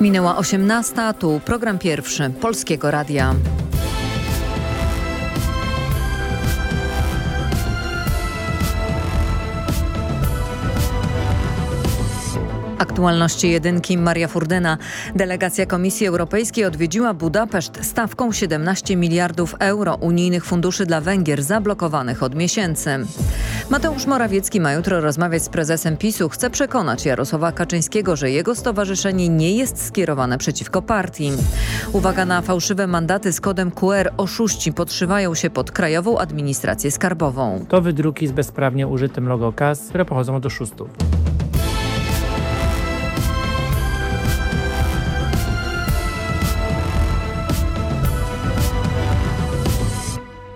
Minęła 18, tu program pierwszy Polskiego Radia. Aktualności jedynki Maria Furdyna. Delegacja Komisji Europejskiej odwiedziła Budapeszt stawką 17 miliardów euro unijnych funduszy dla Węgier zablokowanych od miesięcy. Mateusz Morawiecki ma jutro rozmawiać z prezesem PiSu. Chce przekonać Jarosława Kaczyńskiego, że jego stowarzyszenie nie jest skierowane przeciwko partii. Uwaga na fałszywe mandaty z kodem QR. Oszuści podszywają się pod Krajową Administrację Skarbową. To wydruki z bezprawnie użytym logo KAS, które pochodzą od oszustów.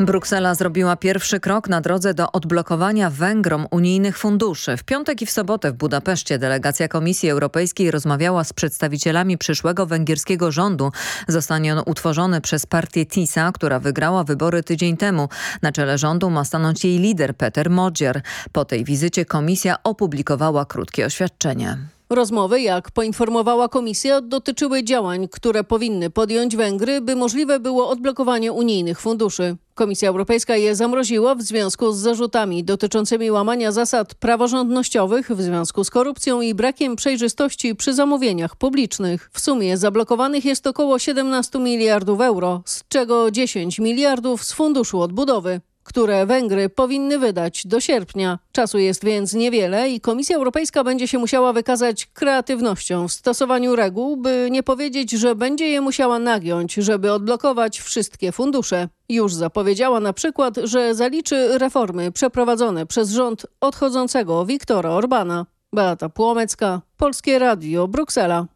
Bruksela zrobiła pierwszy krok na drodze do odblokowania Węgrom unijnych funduszy. W piątek i w sobotę w Budapeszcie delegacja Komisji Europejskiej rozmawiała z przedstawicielami przyszłego węgierskiego rządu. Zostanie on utworzony przez partię TISA, która wygrała wybory tydzień temu. Na czele rządu ma stanąć jej lider Peter Modzier. Po tej wizycie komisja opublikowała krótkie oświadczenie. Rozmowy, jak poinformowała komisja, dotyczyły działań, które powinny podjąć Węgry, by możliwe było odblokowanie unijnych funduszy. Komisja Europejska je zamroziła w związku z zarzutami dotyczącymi łamania zasad praworządnościowych w związku z korupcją i brakiem przejrzystości przy zamówieniach publicznych. W sumie zablokowanych jest około 17 miliardów euro, z czego 10 miliardów z Funduszu Odbudowy które Węgry powinny wydać do sierpnia. Czasu jest więc niewiele i Komisja Europejska będzie się musiała wykazać kreatywnością w stosowaniu reguł, by nie powiedzieć, że będzie je musiała nagiąć, żeby odblokować wszystkie fundusze. Już zapowiedziała na przykład, że zaliczy reformy przeprowadzone przez rząd odchodzącego Viktora Orbana. Beata Płomecka, Polskie Radio, Bruksela.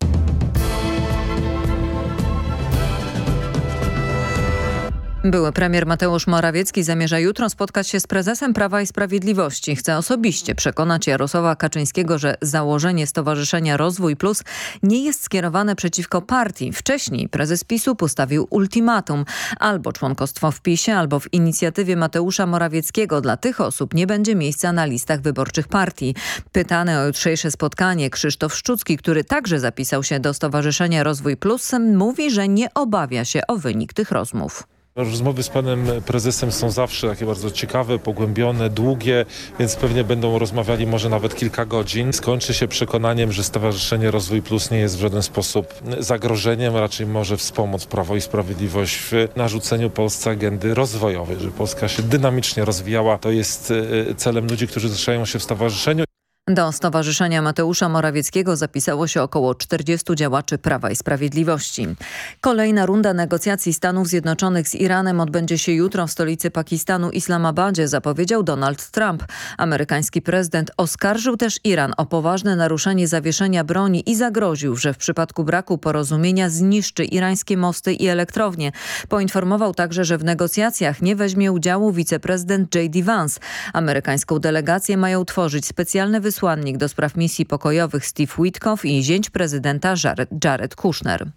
Były premier Mateusz Morawiecki zamierza jutro spotkać się z prezesem Prawa i Sprawiedliwości. Chce osobiście przekonać Jarosława Kaczyńskiego, że założenie Stowarzyszenia Rozwój Plus nie jest skierowane przeciwko partii. Wcześniej prezes PiSu postawił ultimatum. Albo członkostwo w PiSie, albo w inicjatywie Mateusza Morawieckiego. Dla tych osób nie będzie miejsca na listach wyborczych partii. Pytany o jutrzejsze spotkanie Krzysztof Szczucki, który także zapisał się do Stowarzyszenia Rozwój Plus, mówi, że nie obawia się o wynik tych rozmów. Rozmowy z panem prezesem są zawsze takie bardzo ciekawe, pogłębione, długie, więc pewnie będą rozmawiali może nawet kilka godzin. Skończy się przekonaniem, że Stowarzyszenie Rozwój Plus nie jest w żaden sposób zagrożeniem, raczej może wspomóc Prawo i Sprawiedliwość w narzuceniu Polsce agendy rozwojowej, że Polska się dynamicznie rozwijała. To jest e, celem ludzi, którzy zrzeszają się w stowarzyszeniu. Do Stowarzyszenia Mateusza Morawieckiego zapisało się około 40 działaczy Prawa i Sprawiedliwości. Kolejna runda negocjacji Stanów Zjednoczonych z Iranem odbędzie się jutro w stolicy Pakistanu Islamabadzie, zapowiedział Donald Trump. Amerykański prezydent oskarżył też Iran o poważne naruszenie zawieszenia broni i zagroził, że w przypadku braku porozumienia zniszczy irańskie mosty i elektrownie. Poinformował także, że w negocjacjach nie weźmie udziału wiceprezydent J.D. Vance. Amerykańską delegację mają tworzyć specjalne wysłannice wysłannik do spraw misji pokojowych Steve Witkow i zięć prezydenta Jared, Jared Kushner.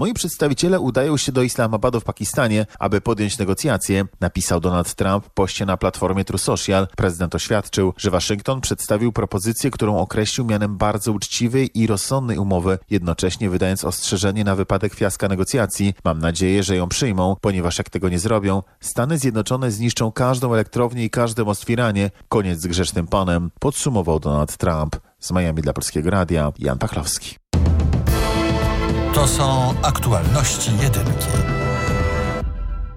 Moi przedstawiciele udają się do Islamabadu w Pakistanie, aby podjąć negocjacje, napisał Donald Trump w poście na platformie True Social. Prezydent oświadczył, że Waszyngton przedstawił propozycję, którą określił mianem bardzo uczciwej i rozsądnej umowy, jednocześnie wydając ostrzeżenie na wypadek fiaska negocjacji. Mam nadzieję, że ją przyjmą, ponieważ jak tego nie zrobią, Stany Zjednoczone zniszczą każdą elektrownię i każdy most w Iranie. Koniec z grzecznym panem, podsumował Donald Trump. Z Miami dla Polskiego Radia, Jan Pachlowski. To są aktualności jedynki.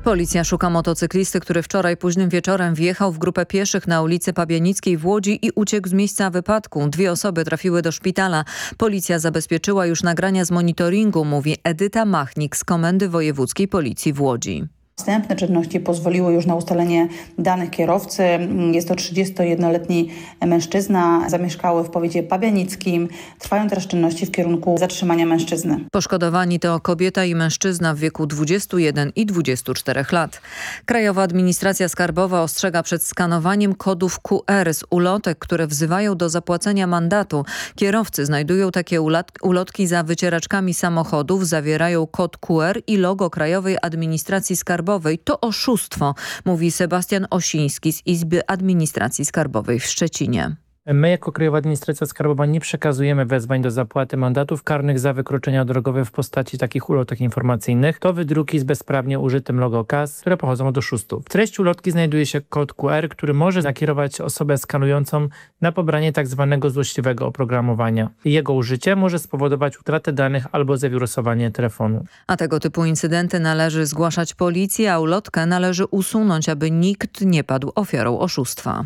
Policja szuka motocyklisty, który wczoraj późnym wieczorem wjechał w grupę pieszych na ulicy Pabianickiej w Łodzi i uciekł z miejsca wypadku. Dwie osoby trafiły do szpitala. Policja zabezpieczyła już nagrania z monitoringu, mówi Edyta Machnik z Komendy Wojewódzkiej Policji w Łodzi. Następne czynności pozwoliły już na ustalenie danych kierowcy. Jest to 31-letni mężczyzna, zamieszkały w powiecie pabianickim. Trwają teraz czynności w kierunku zatrzymania mężczyzny. Poszkodowani to kobieta i mężczyzna w wieku 21 i 24 lat. Krajowa Administracja Skarbowa ostrzega przed skanowaniem kodów QR z ulotek, które wzywają do zapłacenia mandatu. Kierowcy znajdują takie ulotki za wycieraczkami samochodów, zawierają kod QR i logo Krajowej Administracji Skarbowej Skarbowej to oszustwo, mówi Sebastian Osiński z Izby Administracji Skarbowej w Szczecinie. My jako Krajowa Administracja Skarbowa nie przekazujemy wezwań do zapłaty mandatów karnych za wykroczenia drogowe w postaci takich ulotek informacyjnych. To wydruki z bezprawnie użytym logo KAS, które pochodzą od oszustów. W treści ulotki znajduje się kod QR, który może nakierować osobę skanującą na pobranie tak zwanego złośliwego oprogramowania. Jego użycie może spowodować utratę danych albo zawirusowanie telefonu. A tego typu incydenty należy zgłaszać policji, a ulotkę należy usunąć, aby nikt nie padł ofiarą oszustwa.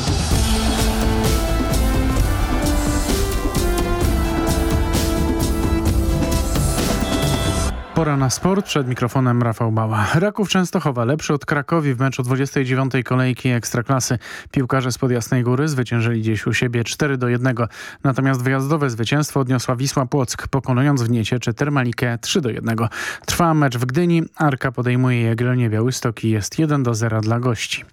Pora na sport. Przed mikrofonem Rafał Bała. Raków Częstochowa lepszy od Krakowi w meczu 29. kolejki Ekstraklasy. Piłkarze z Jasnej Góry zwyciężyli dziś u siebie 4 do 1. Natomiast wyjazdowe zwycięstwo odniosła Wisła Płock, pokonując w Niecieczy Termalikę 3 do 1. Trwa mecz w Gdyni. Arka podejmuje Jagiellonię Białystok i jest 1 do 0 dla gości.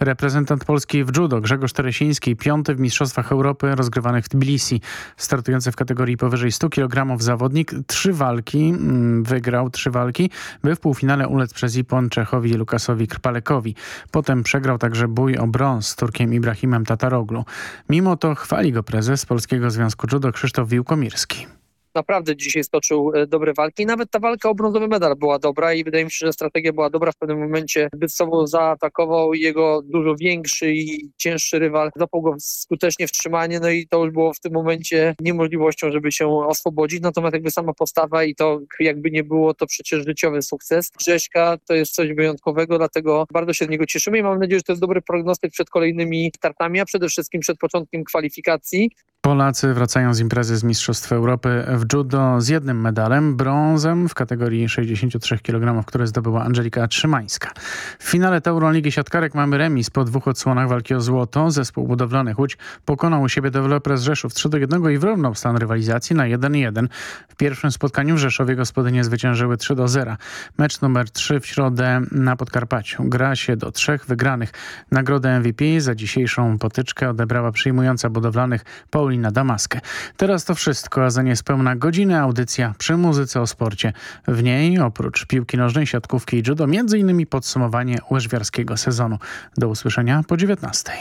Reprezentant Polski w judo Grzegorz Teresiński, piąty w Mistrzostwach Europy rozgrywanych w Tbilisi. Startujący w kategorii powyżej 100 kg zawodnik, trzy walki wygrał wygrał trzy walki, by w półfinale ulec przez Ipon Czechowi Lukasowi Krpalekowi. Potem przegrał także bój o brąz z Turkiem Ibrahimem Tataroglu. Mimo to chwali go prezes Polskiego Związku Judo Krzysztof Wiłkomirski naprawdę dzisiaj stoczył e, dobre walki. Nawet ta walka o brązowy medal była dobra i wydaje mi się, że strategia była dobra. W pewnym momencie zbyt sobą zaatakował jego dużo większy i cięższy rywal. Zapał go skutecznie w trzymanie, no i to już było w tym momencie niemożliwością, żeby się oswobodzić. Natomiast jakby sama postawa i to jakby nie było, to przecież życiowy sukces. Grześka to jest coś wyjątkowego, dlatego bardzo się z niego cieszymy i mam nadzieję, że to jest dobry prognostyk przed kolejnymi startami, a przede wszystkim przed początkiem kwalifikacji. Polacy wracają z imprezy z Mistrzostw Europy w judo z jednym medalem, brązem w kategorii 63 kg, które zdobyła Angelika Trzymańska. W finale Tauroligi Siatkarek mamy remis po dwóch odsłonach walki o złoto. Zespół budowlany Łódź pokonał u siebie Developers Rzeszów 3 do 1 i wyrównał stan rywalizacji na 1-1. W pierwszym spotkaniu w Rzeszowie gospodynie zwyciężyły 3 do 0. Mecz numer 3 w środę na Podkarpaciu. Gra się do trzech wygranych. Nagrodę MVP za dzisiejszą potyczkę odebrała przyjmująca budowlanych Paulina Damaskę. Teraz to wszystko, a za niespełna godzinę audycja przy muzyce o sporcie. W niej oprócz piłki nożnej, siatkówki i judo m.in. podsumowanie łyżwiarskiego sezonu. Do usłyszenia po 19.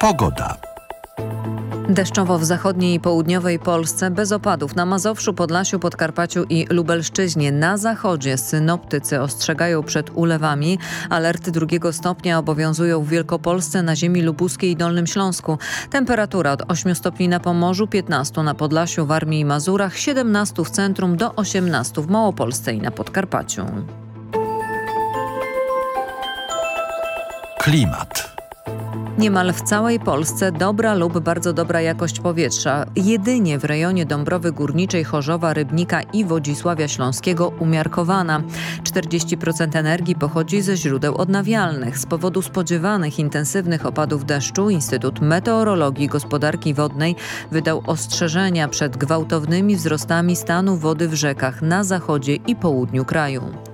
Pogoda. Deszczowo w zachodniej i południowej Polsce, bez opadów na Mazowszu, Podlasiu, Podkarpaciu i Lubelszczyźnie. Na zachodzie synoptycy ostrzegają przed ulewami. Alerty drugiego stopnia obowiązują w Wielkopolsce, na ziemi lubuskiej i Dolnym Śląsku. Temperatura od 8 stopni na Pomorzu, 15 na Podlasiu, Warmii i Mazurach, 17 w centrum do 18 w Małopolsce i na Podkarpaciu. Klimat. Niemal w całej Polsce dobra lub bardzo dobra jakość powietrza. Jedynie w rejonie Dąbrowy Górniczej, Chorzowa, Rybnika i Wodzisławia Śląskiego umiarkowana. 40% energii pochodzi ze źródeł odnawialnych. Z powodu spodziewanych intensywnych opadów deszczu Instytut Meteorologii i Gospodarki Wodnej wydał ostrzeżenia przed gwałtownymi wzrostami stanu wody w rzekach na zachodzie i południu kraju.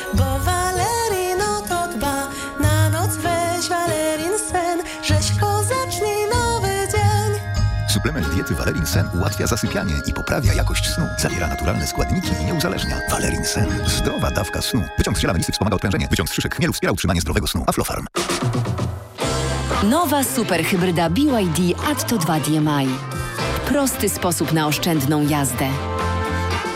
Suplement diety Valerin Sen ułatwia zasypianie i poprawia jakość snu. Zawiera naturalne składniki i nie uzależnia. Valerin Sen. Zdrowa dawka snu. Wyciąg z ziela melisy wspomaga odprężenie. Wyciąg z szyszek chmielu wspiera utrzymanie zdrowego snu. Aflofarm. Nowa superhybryda BYD Atto 2 DMI. Prosty sposób na oszczędną jazdę.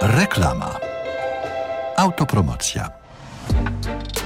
Reklama. Autopromocja.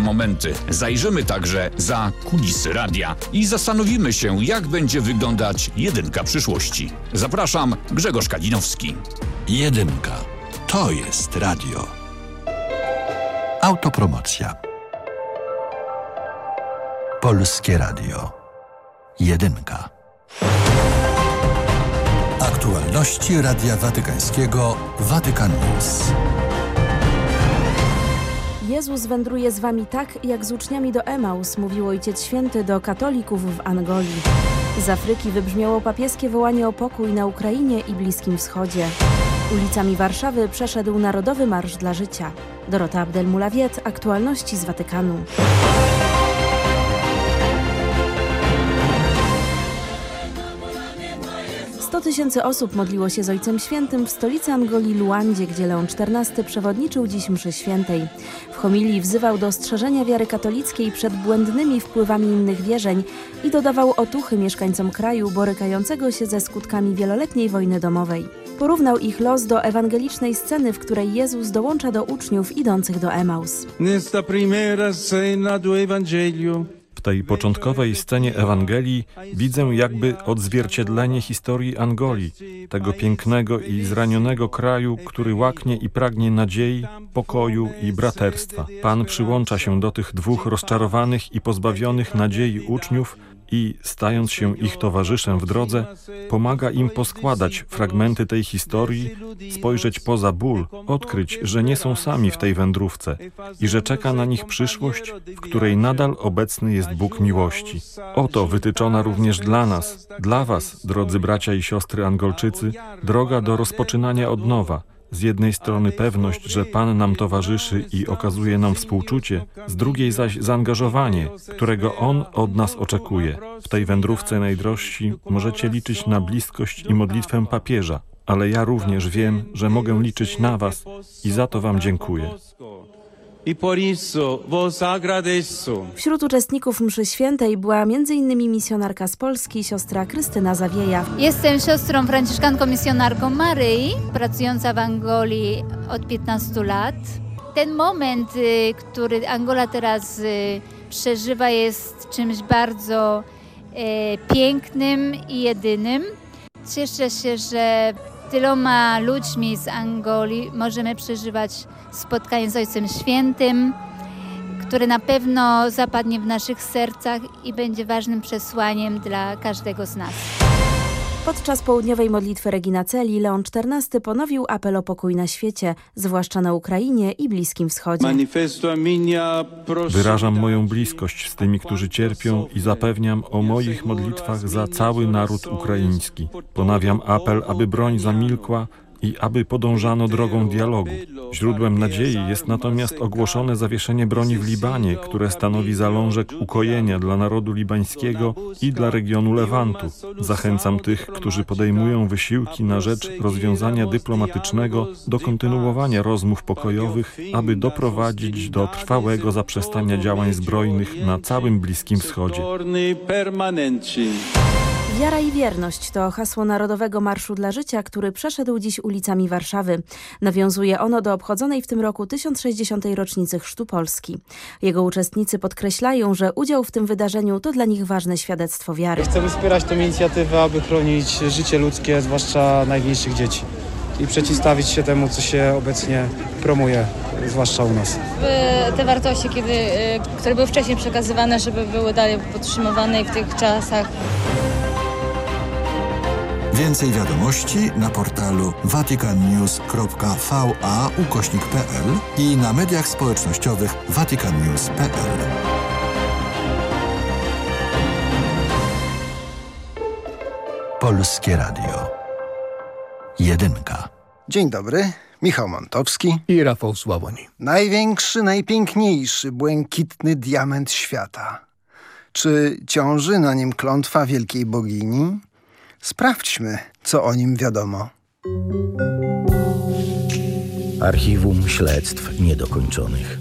momenty. Zajrzymy także za kulisy radia i zastanowimy się, jak będzie wyglądać jedynka przyszłości. Zapraszam, Grzegorz Kalinowski. Jedynka. To jest radio. Autopromocja. Polskie Radio. Jedynka. Aktualności Radia Watykańskiego Watykan News. Jezus wędruje z wami tak, jak z uczniami do Emaus, mówił Ojciec Święty do katolików w Angolii. Z Afryki wybrzmiało papieskie wołanie o pokój na Ukrainie i Bliskim Wschodzie. Ulicami Warszawy przeszedł Narodowy Marsz dla Życia. Dorota Abdelmulawiet, aktualności z Watykanu. Tysięcy osób modliło się z Ojcem Świętym w stolicy Angolii Luandzie, gdzie Leon XIV przewodniczył dziś mszy świętej. W homilii wzywał do strzeżenia wiary katolickiej przed błędnymi wpływami innych wierzeń i dodawał otuchy mieszkańcom kraju borykającego się ze skutkami wieloletniej wojny domowej. Porównał ich los do ewangelicznej sceny, w której Jezus dołącza do uczniów idących do Emaus. Nesta primera scena do Evangelio tej początkowej scenie Ewangelii widzę jakby odzwierciedlenie historii Angolii, tego pięknego i zranionego kraju, który łaknie i pragnie nadziei, pokoju i braterstwa. Pan przyłącza się do tych dwóch rozczarowanych i pozbawionych nadziei uczniów i, stając się ich towarzyszem w drodze, pomaga im poskładać fragmenty tej historii, spojrzeć poza ból, odkryć, że nie są sami w tej wędrówce i że czeka na nich przyszłość, w której nadal obecny jest Bóg miłości. Oto wytyczona również dla nas, dla Was, drodzy bracia i siostry Angolczycy, droga do rozpoczynania od nowa, z jednej strony pewność, że Pan nam towarzyszy i okazuje nam współczucie, z drugiej zaś zaangażowanie, którego On od nas oczekuje. W tej wędrówce najdrożsi możecie liczyć na bliskość i modlitwę papieża, ale ja również wiem, że mogę liczyć na Was i za to Wam dziękuję. Wśród uczestników mszy świętej była m.in. misjonarka z Polski, siostra Krystyna Zawieja. Jestem siostrą franciszkanką misjonarką Maryi, pracująca w Angolii od 15 lat. Ten moment, y, który Angola teraz y, przeżywa jest czymś bardzo e, pięknym i jedynym. Cieszę się, że tyloma ludźmi z Angolii możemy przeżywać spotkanie z Ojcem Świętym, które na pewno zapadnie w naszych sercach i będzie ważnym przesłaniem dla każdego z nas. Podczas południowej modlitwy Regina Celi Leon XIV ponowił apel o pokój na świecie, zwłaszcza na Ukrainie i Bliskim Wschodzie. Wyrażam moją bliskość z tymi, którzy cierpią i zapewniam o moich modlitwach za cały naród ukraiński. Ponawiam apel, aby broń zamilkła, i aby podążano drogą dialogu. Źródłem nadziei jest natomiast ogłoszone zawieszenie broni w Libanie, które stanowi zalążek ukojenia dla narodu libańskiego i dla regionu Lewantu. Zachęcam tych, którzy podejmują wysiłki na rzecz rozwiązania dyplomatycznego do kontynuowania rozmów pokojowych, aby doprowadzić do trwałego zaprzestania działań zbrojnych na całym Bliskim Wschodzie. Wiara i wierność to hasło Narodowego Marszu dla Życia, który przeszedł dziś ulicami Warszawy. Nawiązuje ono do obchodzonej w tym roku 1060. rocznicy Chrztu Polski. Jego uczestnicy podkreślają, że udział w tym wydarzeniu to dla nich ważne świadectwo wiary. Chcemy wspierać tę inicjatywę, aby chronić życie ludzkie, zwłaszcza najmniejszych dzieci i przeciwstawić się temu, co się obecnie promuje, zwłaszcza u nas. Te wartości, kiedy, które były wcześniej przekazywane, żeby były dalej podtrzymywane w tych czasach. Więcej wiadomości na portalu vaticannews.va ukośnik.pl i na mediach społecznościowych vaticannews.pl. Polskie Radio. Jedynka. Dzień dobry, Michał Montowski i Rafał Sławoń. Największy, najpiękniejszy, błękitny diament świata. Czy ciąży na nim klątwa wielkiej bogini? Sprawdźmy, co o nim wiadomo. Archiwum Śledztw Niedokończonych.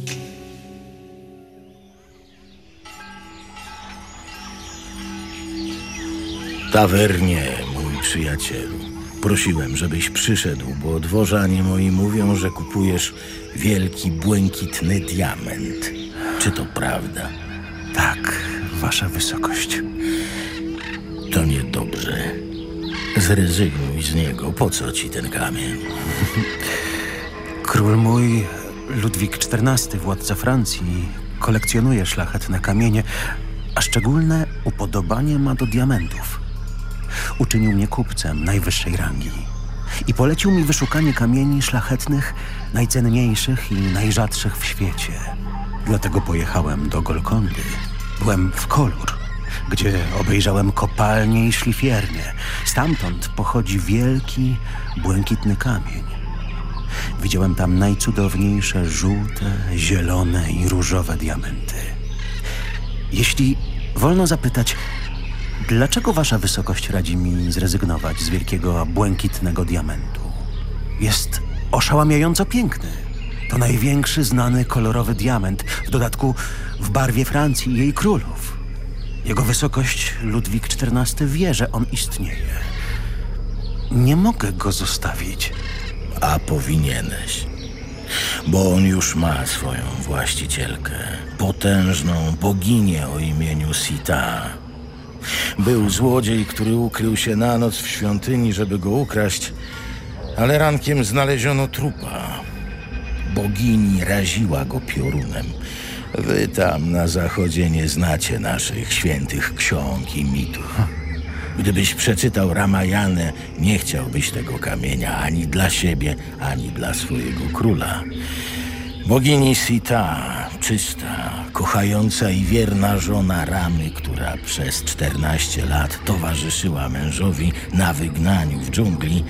Tawernie, mój przyjacielu. Prosiłem, żebyś przyszedł, bo dworzanie moi mówią, że kupujesz wielki, błękitny diament. Czy to prawda? Tak, wasza wysokość. To niedobrze. Zrezygnuj z niego. Po co ci ten kamień? Król mój, Ludwik XIV, władca Francji, kolekcjonuje szlachetne kamienie, a szczególne upodobanie ma do diamentów. Uczynił mnie kupcem najwyższej rangi i polecił mi wyszukanie kamieni szlachetnych, najcenniejszych i najrzadszych w świecie. Dlatego pojechałem do Golkondy. Byłem w kolor gdzie obejrzałem kopalnie i szlifiernie. Stamtąd pochodzi wielki, błękitny kamień. Widziałem tam najcudowniejsze żółte, zielone i różowe diamenty. Jeśli wolno zapytać, dlaczego wasza wysokość radzi mi zrezygnować z wielkiego, błękitnego diamentu? Jest oszałamiająco piękny. To największy znany kolorowy diament, w dodatku w barwie Francji i jej królów. Jego wysokość Ludwik XIV wie, że on istnieje. Nie mogę go zostawić. A powinieneś. Bo on już ma swoją właścicielkę. Potężną boginię o imieniu Sita. Był złodziej, który ukrył się na noc w świątyni, żeby go ukraść, ale rankiem znaleziono trupa. Bogini raziła go piorunem. Wy tam na zachodzie nie znacie naszych świętych ksiąg i mitów. Gdybyś przeczytał Ramajanę, nie chciałbyś tego kamienia ani dla siebie, ani dla swojego króla. Bogini Sita, czysta, kochająca i wierna żona Ramy, która przez 14 lat towarzyszyła mężowi na wygnaniu w dżungli,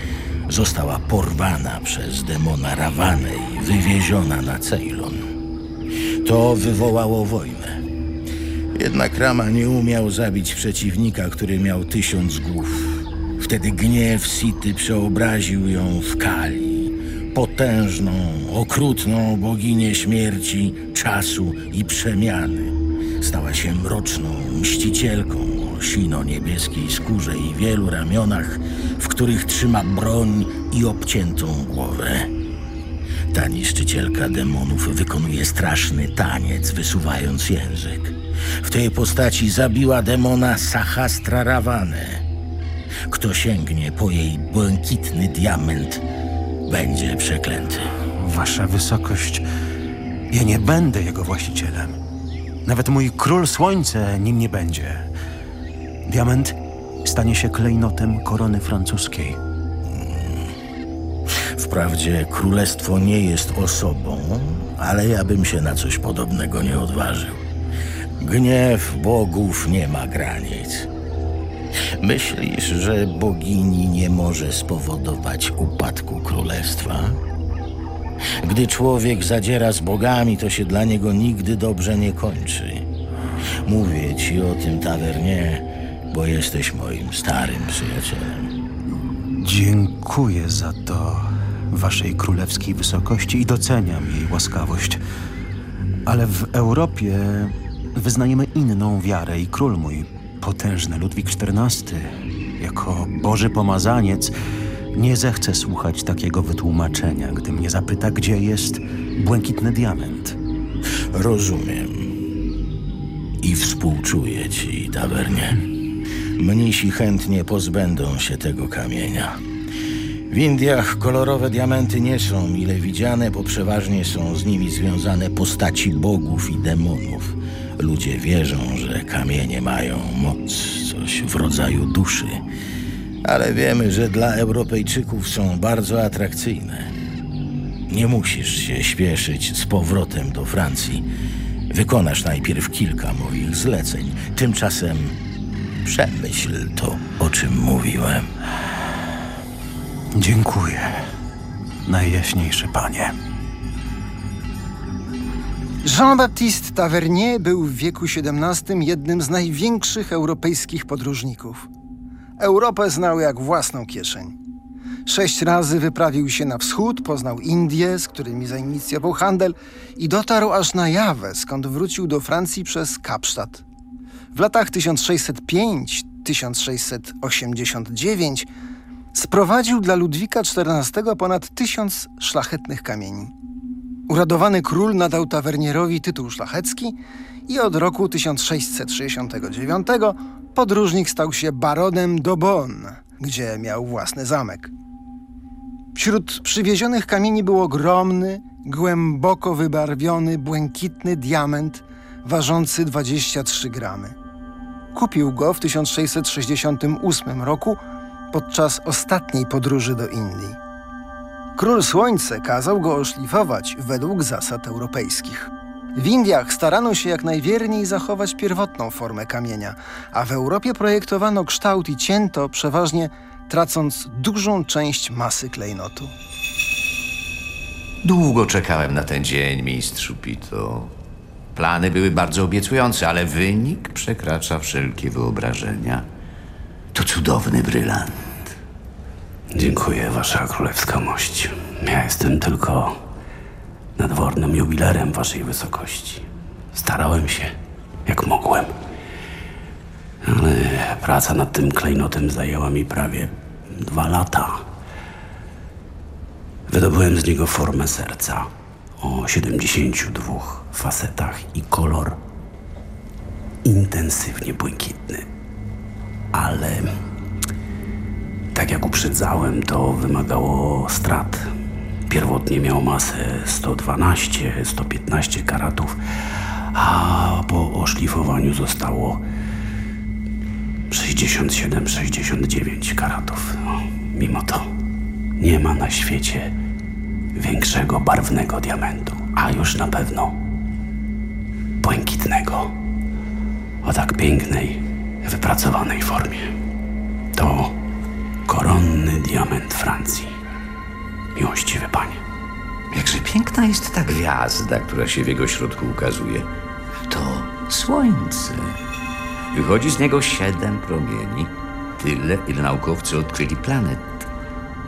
została porwana przez demona Rawanę i wywieziona na Ceylon. To wywołało wojnę. Jednak Rama nie umiał zabić przeciwnika, który miał tysiąc głów. Wtedy gniew Sity przeobraził ją w Kali, potężną, okrutną boginię śmierci, czasu i przemiany. Stała się mroczną mścicielką o sino-niebieskiej skórze i wielu ramionach, w których trzyma broń i obciętą głowę. Ta niszczycielka demonów wykonuje straszny taniec, wysuwając język. W tej postaci zabiła demona Sahastra Ravanę. Kto sięgnie po jej błękitny diament, będzie przeklęty. Wasza wysokość, ja nie będę jego właścicielem. Nawet mój król słońce nim nie będzie. Diament stanie się klejnotem korony francuskiej. Wprawdzie królestwo nie jest osobą, ale ja bym się na coś podobnego nie odważył. Gniew bogów nie ma granic. Myślisz, że bogini nie może spowodować upadku królestwa? Gdy człowiek zadziera z bogami, to się dla niego nigdy dobrze nie kończy. Mówię ci o tym, tawernie, bo jesteś moim starym przyjacielem. Dziękuję za to waszej królewskiej wysokości i doceniam jej łaskawość. Ale w Europie wyznajemy inną wiarę i król mój, potężny Ludwik XIV, jako Boży pomazaniec, nie zechce słuchać takiego wytłumaczenia, gdy mnie zapyta, gdzie jest błękitny diament. Rozumiem. I współczuję ci, tawernie. Mnisi chętnie pozbędą się tego kamienia. W Indiach kolorowe diamenty nie są mile widziane, bo przeważnie są z nimi związane postaci bogów i demonów. Ludzie wierzą, że kamienie mają moc, coś w rodzaju duszy. Ale wiemy, że dla Europejczyków są bardzo atrakcyjne. Nie musisz się śpieszyć z powrotem do Francji. Wykonasz najpierw kilka moich zleceń. Tymczasem przemyśl to, o czym mówiłem. Dziękuję, najjaśniejszy panie. Jean-Baptiste Tavernier był w wieku XVII jednym z największych europejskich podróżników. Europę znał jak własną kieszeń. Sześć razy wyprawił się na wschód, poznał Indie, z którymi zainicjował handel i dotarł aż na Jawę, skąd wrócił do Francji przez Kapsztad. W latach 1605-1689 sprowadził dla Ludwika XIV ponad tysiąc szlachetnych kamieni. Uradowany król nadał tawernierowi tytuł szlachecki i od roku 1669 podróżnik stał się baronem do Bonn, gdzie miał własny zamek. Wśród przywiezionych kamieni był ogromny, głęboko wybarwiony, błękitny diament ważący 23 gramy. Kupił go w 1668 roku podczas ostatniej podróży do Indii. Król Słońce kazał go oszlifować według zasad europejskich. W Indiach starano się jak najwierniej zachować pierwotną formę kamienia, a w Europie projektowano kształt i cięto przeważnie tracąc dużą część masy klejnotu. Długo czekałem na ten dzień, mistrzu Pito. Plany były bardzo obiecujące, ale wynik przekracza wszelkie wyobrażenia. To cudowny brylant. Dziękuję, Wasza Królewska Mość. Ja jestem tylko nadwornym jubilerem Waszej Wysokości. Starałem się, jak mogłem. Ale praca nad tym klejnotem zajęła mi prawie dwa lata. Wydobyłem z niego formę serca o 72 facetach i kolor intensywnie błękitny. Ale tak jak uprzedzałem, to wymagało strat. Pierwotnie miał masę 112-115 karatów, a po oszlifowaniu zostało 67-69 karatów. No, mimo to nie ma na świecie większego barwnego diamentu, a już na pewno błękitnego o tak pięknej, wypracowanej formie. To koronny diament Francji. Miłościwy panie. Jakże piękna jest ta gwiazda, która się w jego środku ukazuje. To słońce. Wychodzi z niego siedem promieni. Tyle, ile naukowcy odkryli planet.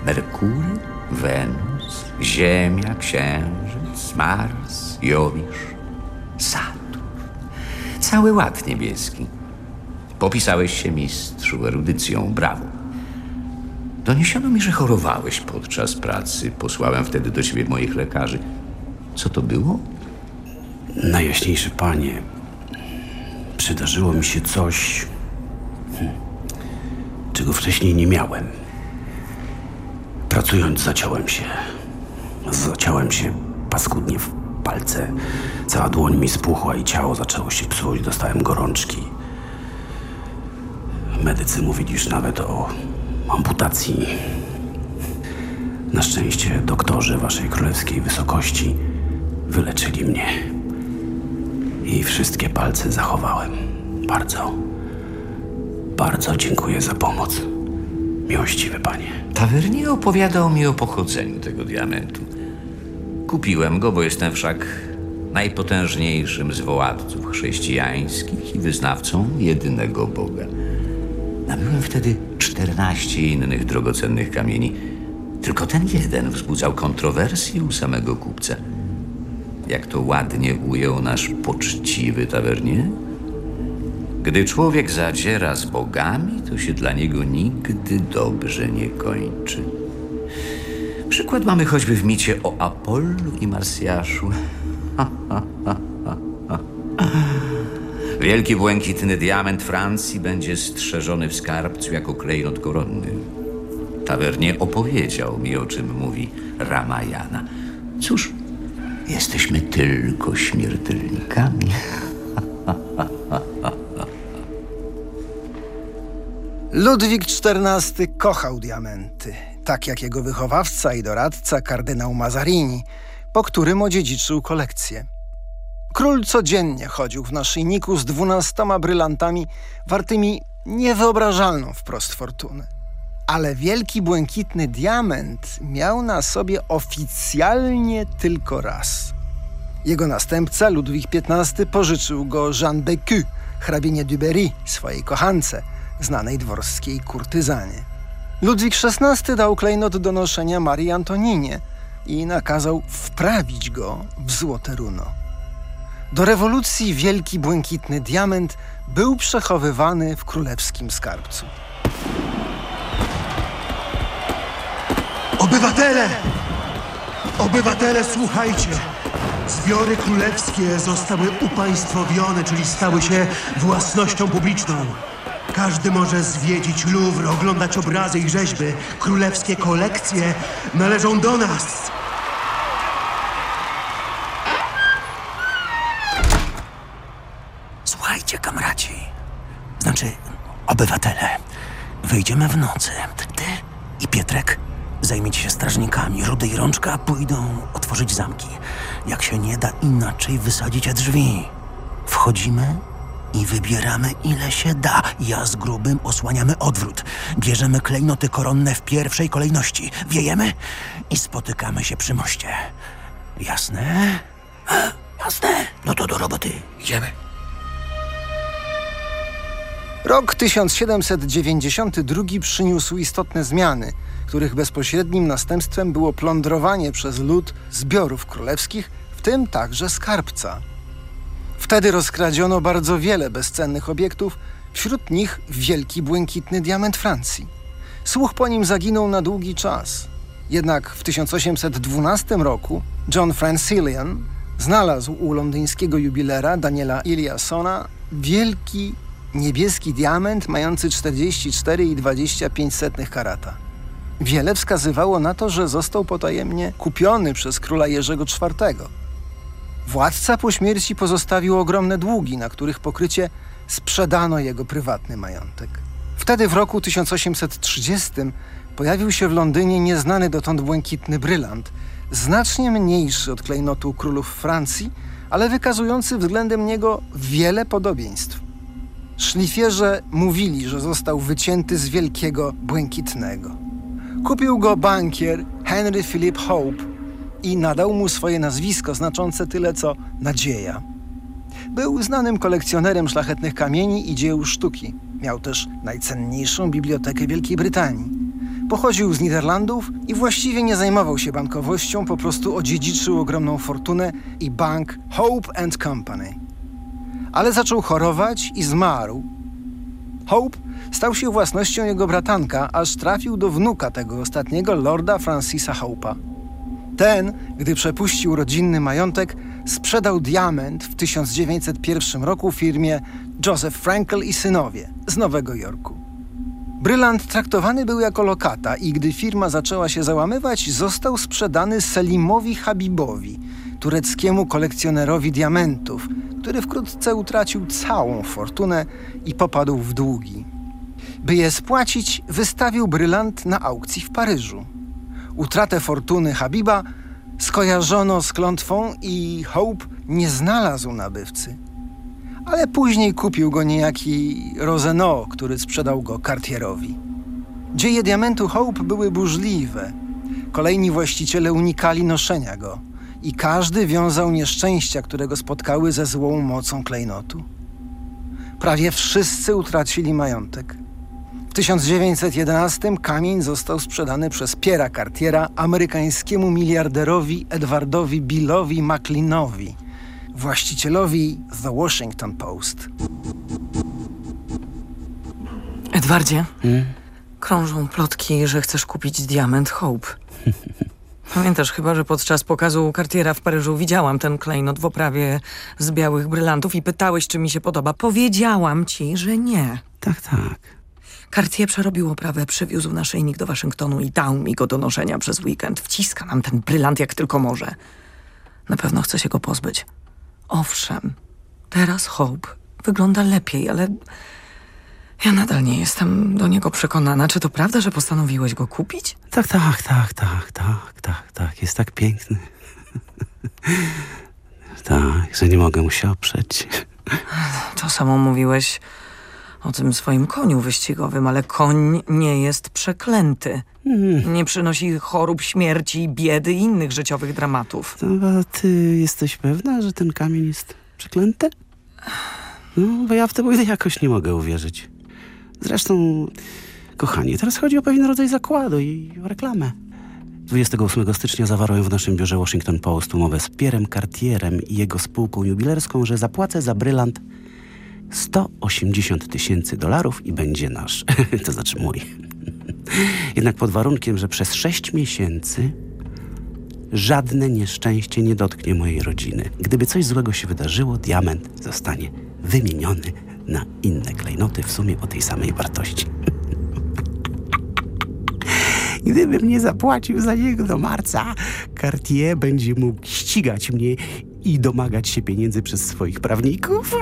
Merkury, Wenus, Ziemia, Księżyc, Mars, Jowisz, Saturn. Cały ład niebieski. Popisałeś się mistrzu erudycją, brawo. Doniesiono mi, że chorowałeś podczas pracy. Posłałem wtedy do ciebie moich lekarzy. Co to było? Najjaśniejszy panie, przydarzyło mi się coś, hmm, czego wcześniej nie miałem. Pracując zaciąłem się. Zaciąłem się paskudnie w palce. Cała dłoń mi spuchła i ciało zaczęło się psuć. Dostałem gorączki. Medycy mówili już nawet o amputacji. Na szczęście doktorzy waszej królewskiej wysokości wyleczyli mnie. I wszystkie palce zachowałem. Bardzo, bardzo dziękuję za pomoc. Miłościwy panie. Tawernie opowiadał mi o pochodzeniu tego diamentu. Kupiłem go, bo jestem wszak najpotężniejszym z władców chrześcijańskich i wyznawcą jedynego Boga. Nabyłem wtedy 14 innych drogocennych kamieni. Tylko ten jeden wzbudzał kontrowersję u samego kupca. Jak to ładnie ujął nasz poczciwy tawernier? Gdy człowiek zadziera z bogami, to się dla niego nigdy dobrze nie kończy. Przykład mamy choćby w micie o Apollu i Marsjaszu. Wielki błękitny diament Francji będzie strzeżony w skarbcu jako klejnot koronny. Tawernie opowiedział mi, o czym mówi Ramayana. Cóż, jesteśmy tylko śmiertelnikami. Ludwik XIV kochał diamenty, tak jak jego wychowawca i doradca kardynał Mazarini, po którym odziedziczył kolekcję. Król codziennie chodził w naszyjniku z dwunastoma brylantami wartymi niewyobrażalną wprost fortunę. Ale wielki błękitny diament miał na sobie oficjalnie tylko raz. Jego następca, Ludwik XV, pożyczył go Jeanne Bécu, hrabinie Duberry, swojej kochance, znanej dworskiej kurtyzanie. Ludwik XVI dał klejnot do noszenia Marii Antoninie i nakazał wprawić go w złote runo. Do rewolucji wielki błękitny diament był przechowywany w królewskim skarbcu. Obywatele! Obywatele, słuchajcie! Zbiory królewskie zostały upaństwowione, czyli stały się własnością publiczną. Każdy może zwiedzić Louvre, oglądać obrazy i rzeźby. Królewskie kolekcje należą do nas. Słuchajcie, kamraci. Znaczy, obywatele. Wyjdziemy w nocy. Ty i Pietrek zajmiecie się strażnikami. Rudy i Rączka pójdą otworzyć zamki. Jak się nie da inaczej, wysadzicie drzwi. Wchodzimy i wybieramy ile się da. Ja z grubym osłaniamy odwrót. Bierzemy klejnoty koronne w pierwszej kolejności. Wiejemy i spotykamy się przy moście. Jasne? Jasne. No to do roboty. Idziemy. Rok 1792 przyniósł istotne zmiany, których bezpośrednim następstwem było plądrowanie przez lud zbiorów królewskich, w tym także skarbca. Wtedy rozkradziono bardzo wiele bezcennych obiektów, wśród nich wielki błękitny diament Francji. Słuch po nim zaginął na długi czas. Jednak w 1812 roku John Francilian znalazł u londyńskiego jubilera Daniela Iliasona wielki niebieski diament mający 44,25 karata. Wiele wskazywało na to, że został potajemnie kupiony przez króla Jerzego IV. Władca po śmierci pozostawił ogromne długi, na których pokrycie sprzedano jego prywatny majątek. Wtedy w roku 1830 pojawił się w Londynie nieznany dotąd błękitny brylant, znacznie mniejszy od klejnotu królów Francji, ale wykazujący względem niego wiele podobieństw. Szlifierze mówili, że został wycięty z wielkiego błękitnego. Kupił go bankier Henry Philip Hope i nadał mu swoje nazwisko znaczące tyle co nadzieja. Był znanym kolekcjonerem szlachetnych kamieni i dzieł sztuki. Miał też najcenniejszą bibliotekę Wielkiej Brytanii. Pochodził z Niderlandów i właściwie nie zajmował się bankowością, po prostu odziedziczył ogromną fortunę i bank Hope and Company. Ale zaczął chorować i zmarł. Hope stał się własnością jego bratanka, aż trafił do wnuka tego ostatniego, lorda Francisa Hope'a. Ten, gdy przepuścił rodzinny majątek, sprzedał diament w 1901 roku firmie Joseph Frankel i synowie z Nowego Jorku. Brylant traktowany był jako lokata i gdy firma zaczęła się załamywać, został sprzedany Selimowi Habibowi, tureckiemu kolekcjonerowi diamentów, który wkrótce utracił całą fortunę i popadł w długi. By je spłacić, wystawił brylant na aukcji w Paryżu. Utratę fortuny Habiba skojarzono z klątwą i Hope nie znalazł nabywcy. Ale później kupił go niejaki Rosenau, który sprzedał go Cartierowi. Dzieje diamentu Hope były burzliwe. Kolejni właściciele unikali noszenia go. I każdy wiązał nieszczęścia, które go spotkały ze złą mocą klejnotu. Prawie wszyscy utracili majątek. W 1911 kamień został sprzedany przez Piera Cartiera amerykańskiemu miliarderowi Edwardowi Billowi McLeanowi, właścicielowi The Washington Post. Edwardzie, krążą plotki, że chcesz kupić diament Hope. Pamiętasz chyba, że podczas pokazu Cartiera w Paryżu widziałam ten klejnot w oprawie z białych brylantów i pytałeś, czy mi się podoba. Powiedziałam ci, że nie. Tak, tak. Cartier przerobił oprawę, przywiózł naszyjnik do Waszyngtonu i dał mi go do noszenia przez weekend. Wciska nam ten brylant jak tylko może. Na pewno chce się go pozbyć. Owszem, teraz Hope wygląda lepiej, ale ja nadal nie jestem do niego przekonana. Czy to prawda, że postanowiłeś go kupić? Tak, tak, tak, tak, tak, tak, tak. Jest tak piękny. tak, że nie mogę mu się oprzeć. To samo mówiłeś o tym swoim koniu wyścigowym, ale koń nie jest przeklęty. Nie przynosi chorób, śmierci, biedy i innych życiowych dramatów. To, a ty jesteś pewna, że ten kamień jest przeklęty? No, bo ja w to jakoś nie mogę uwierzyć. Zresztą, kochani, teraz chodzi o pewien rodzaj zakładu i o reklamę. 28 stycznia zawarłem w naszym biurze Washington Post umowę z Pierrem Cartierem i jego spółką jubilerską, że zapłacę za brylant 180 tysięcy dolarów i będzie nasz. to znaczy mój. Jednak pod warunkiem, że przez 6 miesięcy żadne nieszczęście nie dotknie mojej rodziny. Gdyby coś złego się wydarzyło, diament zostanie wymieniony na inne klejnoty w sumie o tej samej wartości. Gdybym nie zapłacił za niego do marca, Cartier będzie mógł ścigać mnie i domagać się pieniędzy przez swoich prawników.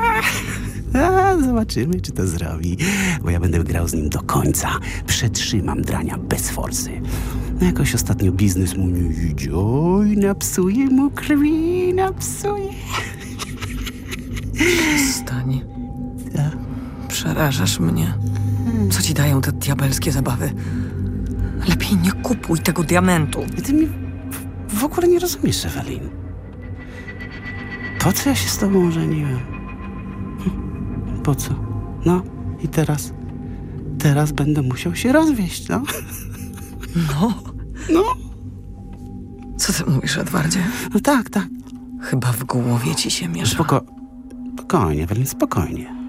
A, zobaczymy, czy to zrobi, bo ja będę grał z nim do końca. Przetrzymam drania bez forsy. No jakoś ostatnio biznes mu nie idzie. Oj, napsuje mu krwi, napsuje. Przerażasz mnie. Co ci dają te diabelskie zabawy? Lepiej nie kupuj tego diamentu. Ty mi w, w ogóle nie rozumiesz, Ewelin. Po co ja się z tobą ożeniłem? Hm, Po co? No i teraz? Teraz będę musiał się rozwieść, no. No? No. Co ty mówisz, Edwardzie? No tak, tak. Chyba w głowie ci się miesza. Spoko spokojnie, Ewelin, spokojnie.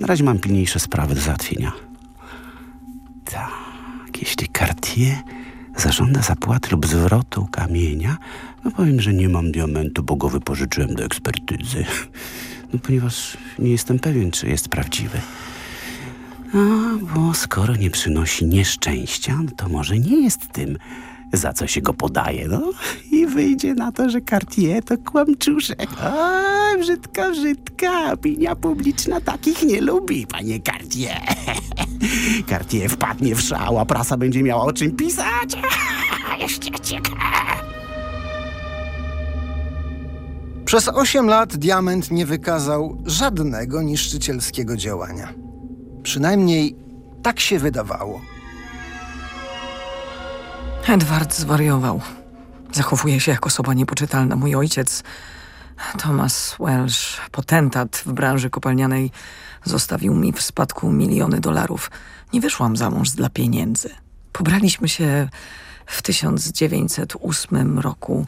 Na razie mam pilniejsze sprawy do załatwienia. Tak, jeśli Cartier zażąda zapłaty lub zwrotu kamienia, no powiem, że nie mam diamentu, bo go wypożyczyłem do ekspertyzy. No ponieważ nie jestem pewien, czy jest prawdziwy. No, bo skoro nie przynosi nieszczęścia, no to może nie jest tym, za co się go podaje, no. I wyjdzie na to, że Cartier to kłamczuszek. O, brzydka, brzydka. Opinia publiczna takich nie lubi, panie Cartier. Cartier wpadnie w szał, a prasa będzie miała o czym pisać. Jeszcze ciekawe. Przez 8 lat diament nie wykazał żadnego niszczycielskiego działania. Przynajmniej tak się wydawało. Edward zwariował. Zachowuje się jak osoba niepoczytalna. Mój ojciec, Thomas Welsh, potentat w branży kopalnianej, zostawił mi w spadku miliony dolarów. Nie wyszłam za mąż dla pieniędzy. Pobraliśmy się w 1908 roku.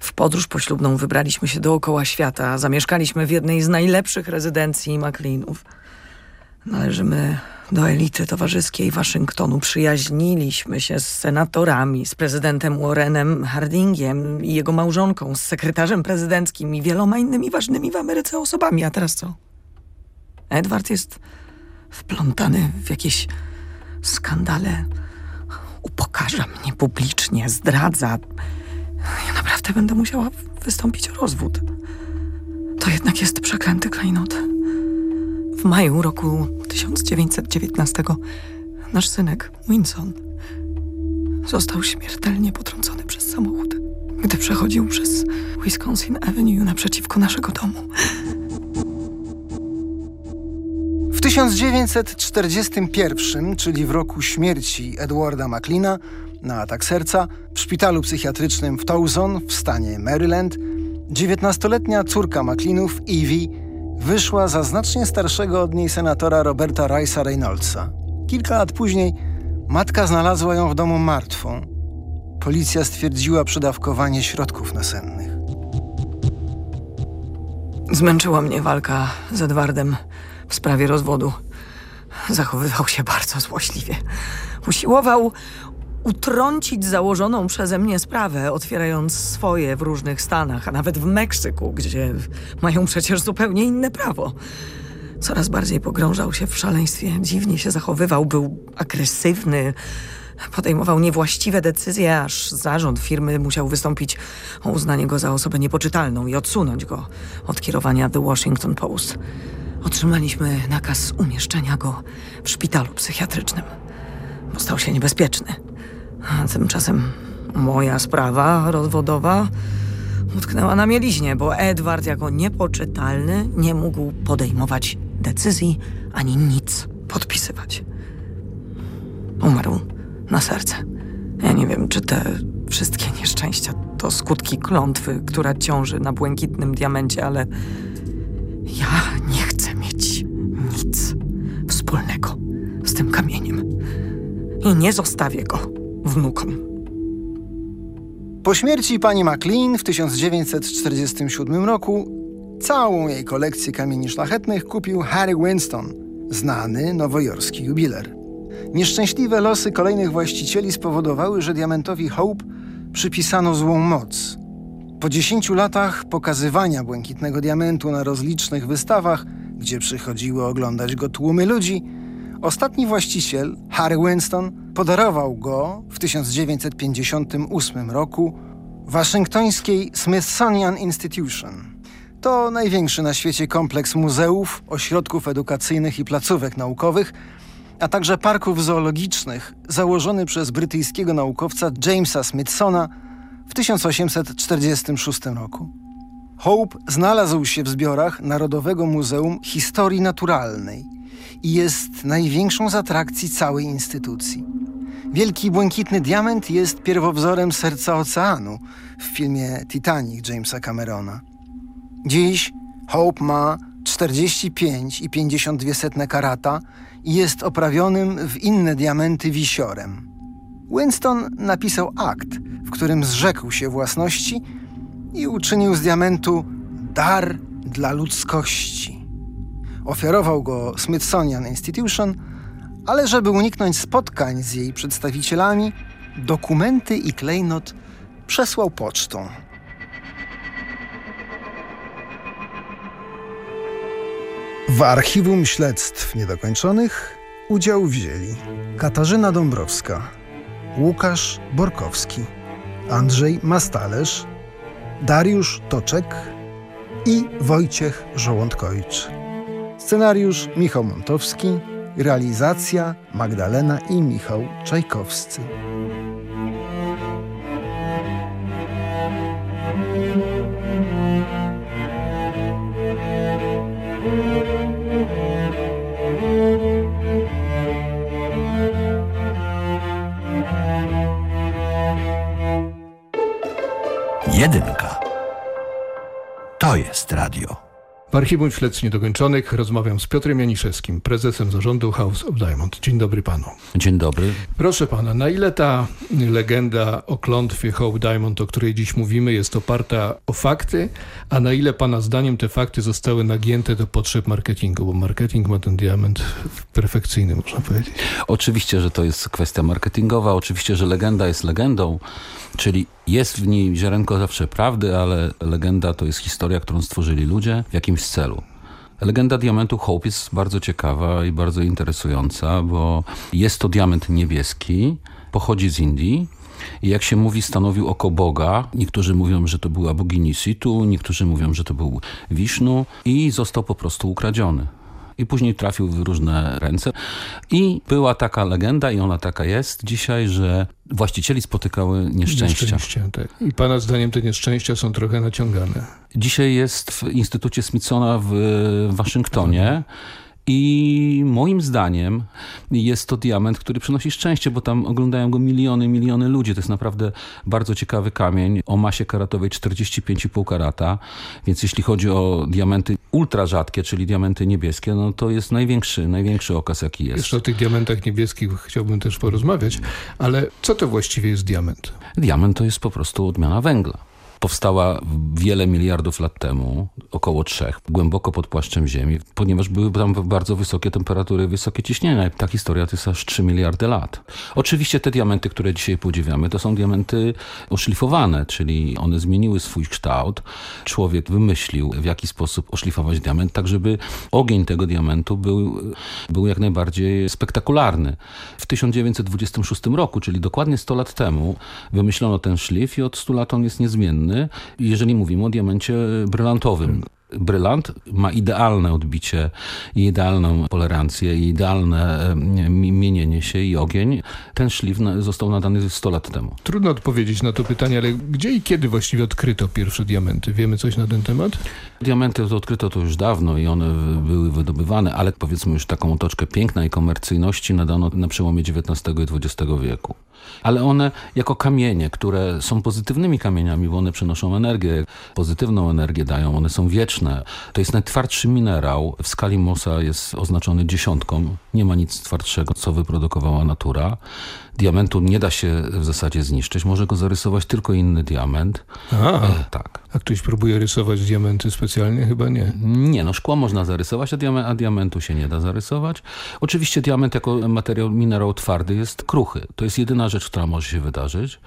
W podróż poślubną wybraliśmy się dookoła świata. Zamieszkaliśmy w jednej z najlepszych rezydencji McLeanów. Należymy do elity towarzyskiej Waszyngtonu. Przyjaźniliśmy się z senatorami, z prezydentem Warrenem Hardingiem i jego małżonką, z sekretarzem prezydenckim i wieloma innymi ważnymi w Ameryce osobami. A teraz co? Edward jest wplątany w jakieś skandale. Upokarza mnie publicznie, zdradza. Ja naprawdę będę musiała wystąpić o rozwód. To jednak jest przeklęty klejnot. W maju roku 1919 nasz synek, Winson, został śmiertelnie potrącony przez samochód, gdy przechodził przez Wisconsin Avenue naprzeciwko naszego domu. W 1941, czyli w roku śmierci Edwarda McLeana, na atak serca w szpitalu psychiatrycznym w Towson w stanie Maryland 19-letnia córka McLeanów, Evie, wyszła za znacznie starszego od niej senatora Roberta Rice'a Reynoldsa. Kilka lat później matka znalazła ją w domu martwą. Policja stwierdziła przedawkowanie środków nasennych. Zmęczyła mnie walka z Edwardem w sprawie rozwodu. Zachowywał się bardzo złośliwie. Usiłował utrącić założoną przeze mnie sprawę, otwierając swoje w różnych stanach, a nawet w Meksyku, gdzie mają przecież zupełnie inne prawo. Coraz bardziej pogrążał się w szaleństwie, dziwnie się zachowywał, był agresywny, podejmował niewłaściwe decyzje, aż zarząd firmy musiał wystąpić o uznanie go za osobę niepoczytalną i odsunąć go od kierowania The Washington Post. Otrzymaliśmy nakaz umieszczenia go w szpitalu psychiatrycznym, bo stał się niebezpieczny. A tymczasem moja sprawa rozwodowa utknęła na mieliźnie, bo Edward jako niepoczytalny nie mógł podejmować decyzji ani nic podpisywać. Umarł na serce. Ja nie wiem, czy te wszystkie nieszczęścia to skutki klątwy, która ciąży na błękitnym diamencie, ale ja nie chcę mieć nic wspólnego z tym kamieniem. I nie zostawię go wnukom. Po śmierci pani McLean w 1947 roku całą jej kolekcję kamieni szlachetnych kupił Harry Winston, znany nowojorski jubiler. Nieszczęśliwe losy kolejnych właścicieli spowodowały, że diamentowi Hope przypisano złą moc. Po 10 latach pokazywania błękitnego diamentu na rozlicznych wystawach, gdzie przychodziły oglądać go tłumy ludzi, ostatni właściciel, Harry Winston, podarował go w 1958 roku waszyngtońskiej Smithsonian Institution. To największy na świecie kompleks muzeów, ośrodków edukacyjnych i placówek naukowych, a także parków zoologicznych, założony przez brytyjskiego naukowca Jamesa Smithsona w 1846 roku. Hope znalazł się w zbiorach Narodowego Muzeum Historii Naturalnej i jest największą z atrakcji całej instytucji. Wielki błękitny diament jest pierwowzorem serca oceanu w filmie Titanic Jamesa Camerona. Dziś Hope ma 45,52 karata i jest oprawionym w inne diamenty wisiorem. Winston napisał akt, w którym zrzekł się własności i uczynił z diamentu dar dla ludzkości. Ofiarował go Smithsonian Institution, ale żeby uniknąć spotkań z jej przedstawicielami, dokumenty i klejnot przesłał pocztą. W archiwum śledztw niedokończonych udział wzięli Katarzyna Dąbrowska, Łukasz Borkowski, Andrzej Mastalerz, Dariusz Toczek i Wojciech Żołądkowicz. Scenariusz Michał Montowski, realizacja Magdalena i Michał Czajkowscy. W Archiwum Śledztw Niedokończonych rozmawiam z Piotrem Janiszewskim, prezesem zarządu House of Diamond. Dzień dobry panu. Dzień dobry. Proszę pana, na ile ta legenda o klątwie Hope Diamond, o której dziś mówimy, jest oparta o fakty, a na ile pana zdaniem te fakty zostały nagięte do potrzeb marketingu, bo marketing ma ten diament perfekcyjny, można powiedzieć. Oczywiście, że to jest kwestia marketingowa, oczywiście, że legenda jest legendą, czyli jest w niej ziarenko zawsze prawdy, ale legenda to jest historia, którą stworzyli ludzie w jakimś celu. Legenda diamentu Hope jest bardzo ciekawa i bardzo interesująca, bo jest to diament niebieski, pochodzi z Indii. I jak się mówi, stanowił oko Boga. Niektórzy mówią, że to była bogini Situ, niektórzy mówią, że to był Wisznu i został po prostu ukradziony i później trafił w różne ręce. I była taka legenda, i ona taka jest dzisiaj, że właścicieli spotykały nieszczęścia. Tak. I pana zdaniem te nieszczęścia są trochę naciągane. Dzisiaj jest w Instytucie Smithsona w Waszyngtonie I moim zdaniem jest to diament, który przynosi szczęście, bo tam oglądają go miliony, miliony ludzi. To jest naprawdę bardzo ciekawy kamień o masie karatowej 45,5 karata. Więc jeśli chodzi o diamenty ultra rzadkie, czyli diamenty niebieskie, no to jest największy, największy okaz, jaki jest. Jeszcze o tych diamentach niebieskich chciałbym też porozmawiać, ale co to właściwie jest diament? Diament to jest po prostu odmiana węgla powstała wiele miliardów lat temu, około trzech, głęboko pod płaszczem Ziemi, ponieważ były tam bardzo wysokie temperatury, wysokie ciśnienia. Ta historia to jest aż 3 miliardy lat. Oczywiście te diamenty, które dzisiaj podziwiamy, to są diamenty oszlifowane, czyli one zmieniły swój kształt. Człowiek wymyślił, w jaki sposób oszlifować diament, tak żeby ogień tego diamentu był, był jak najbardziej spektakularny. W 1926 roku, czyli dokładnie 100 lat temu, wymyślono ten szlif i od 100 lat on jest niezmienny jeżeli mówimy o diamencie brylantowym. Brylant ma idealne odbicie i idealną tolerancję i idealne mienienie się i ogień. Ten szlif został nadany 100 lat temu. Trudno odpowiedzieć na to pytanie, ale gdzie i kiedy właściwie odkryto pierwsze diamenty? Wiemy coś na ten temat? Diamenty to odkryto to już dawno i one były wydobywane, ale powiedzmy już taką otoczkę piękna i komercyjności nadano na przełomie XIX i XX wieku. Ale one jako kamienie, które są pozytywnymi kamieniami, bo one przenoszą energię, pozytywną energię dają, one są wieczne. To jest najtwardszy minerał. W skali Mosa jest oznaczony dziesiątką. Nie ma nic twardszego, co wyprodukowała natura. Diamentu nie da się w zasadzie zniszczyć. Może go zarysować tylko inny diament. A, e, tak. A ktoś próbuje rysować diamenty specjalnie? Chyba nie. Nie, no szkło można zarysować, a, a diamentu się nie da zarysować. Oczywiście diament jako materiał, minerał twardy jest kruchy. To jest jedyna rzecz, która może się wydarzyć.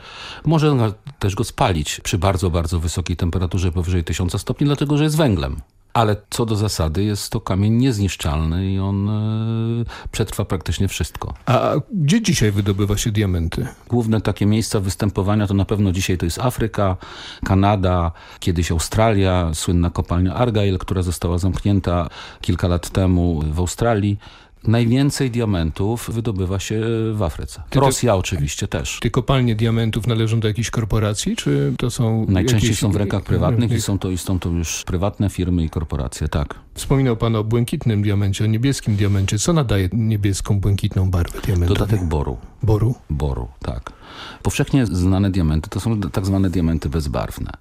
Może też go spalić przy bardzo, bardzo wysokiej temperaturze powyżej 1000 stopni, dlatego że jest węglem. Ale co do zasady jest to kamień niezniszczalny i on e, przetrwa praktycznie wszystko. A gdzie dzisiaj wydobywa się diamenty? Główne takie miejsca występowania to na pewno dzisiaj to jest Afryka, Kanada, kiedyś Australia, słynna kopalnia Argyle, która została zamknięta kilka lat temu w Australii najwięcej diamentów wydobywa się w Afryce. Ty Rosja te, oczywiście też. Te kopalnie diamentów należą do jakiejś korporacji, czy to są... Najczęściej jakieś... są w rękach prywatnych i są to, i są to już prywatne firmy i korporacje, tak. Wspominał Pan o błękitnym diamencie, o niebieskim diamencie. Co nadaje niebieską, błękitną barwę diamentu? Dodatek boru. Boru? Boru, tak. Powszechnie znane diamenty to są tak zwane diamenty bezbarwne.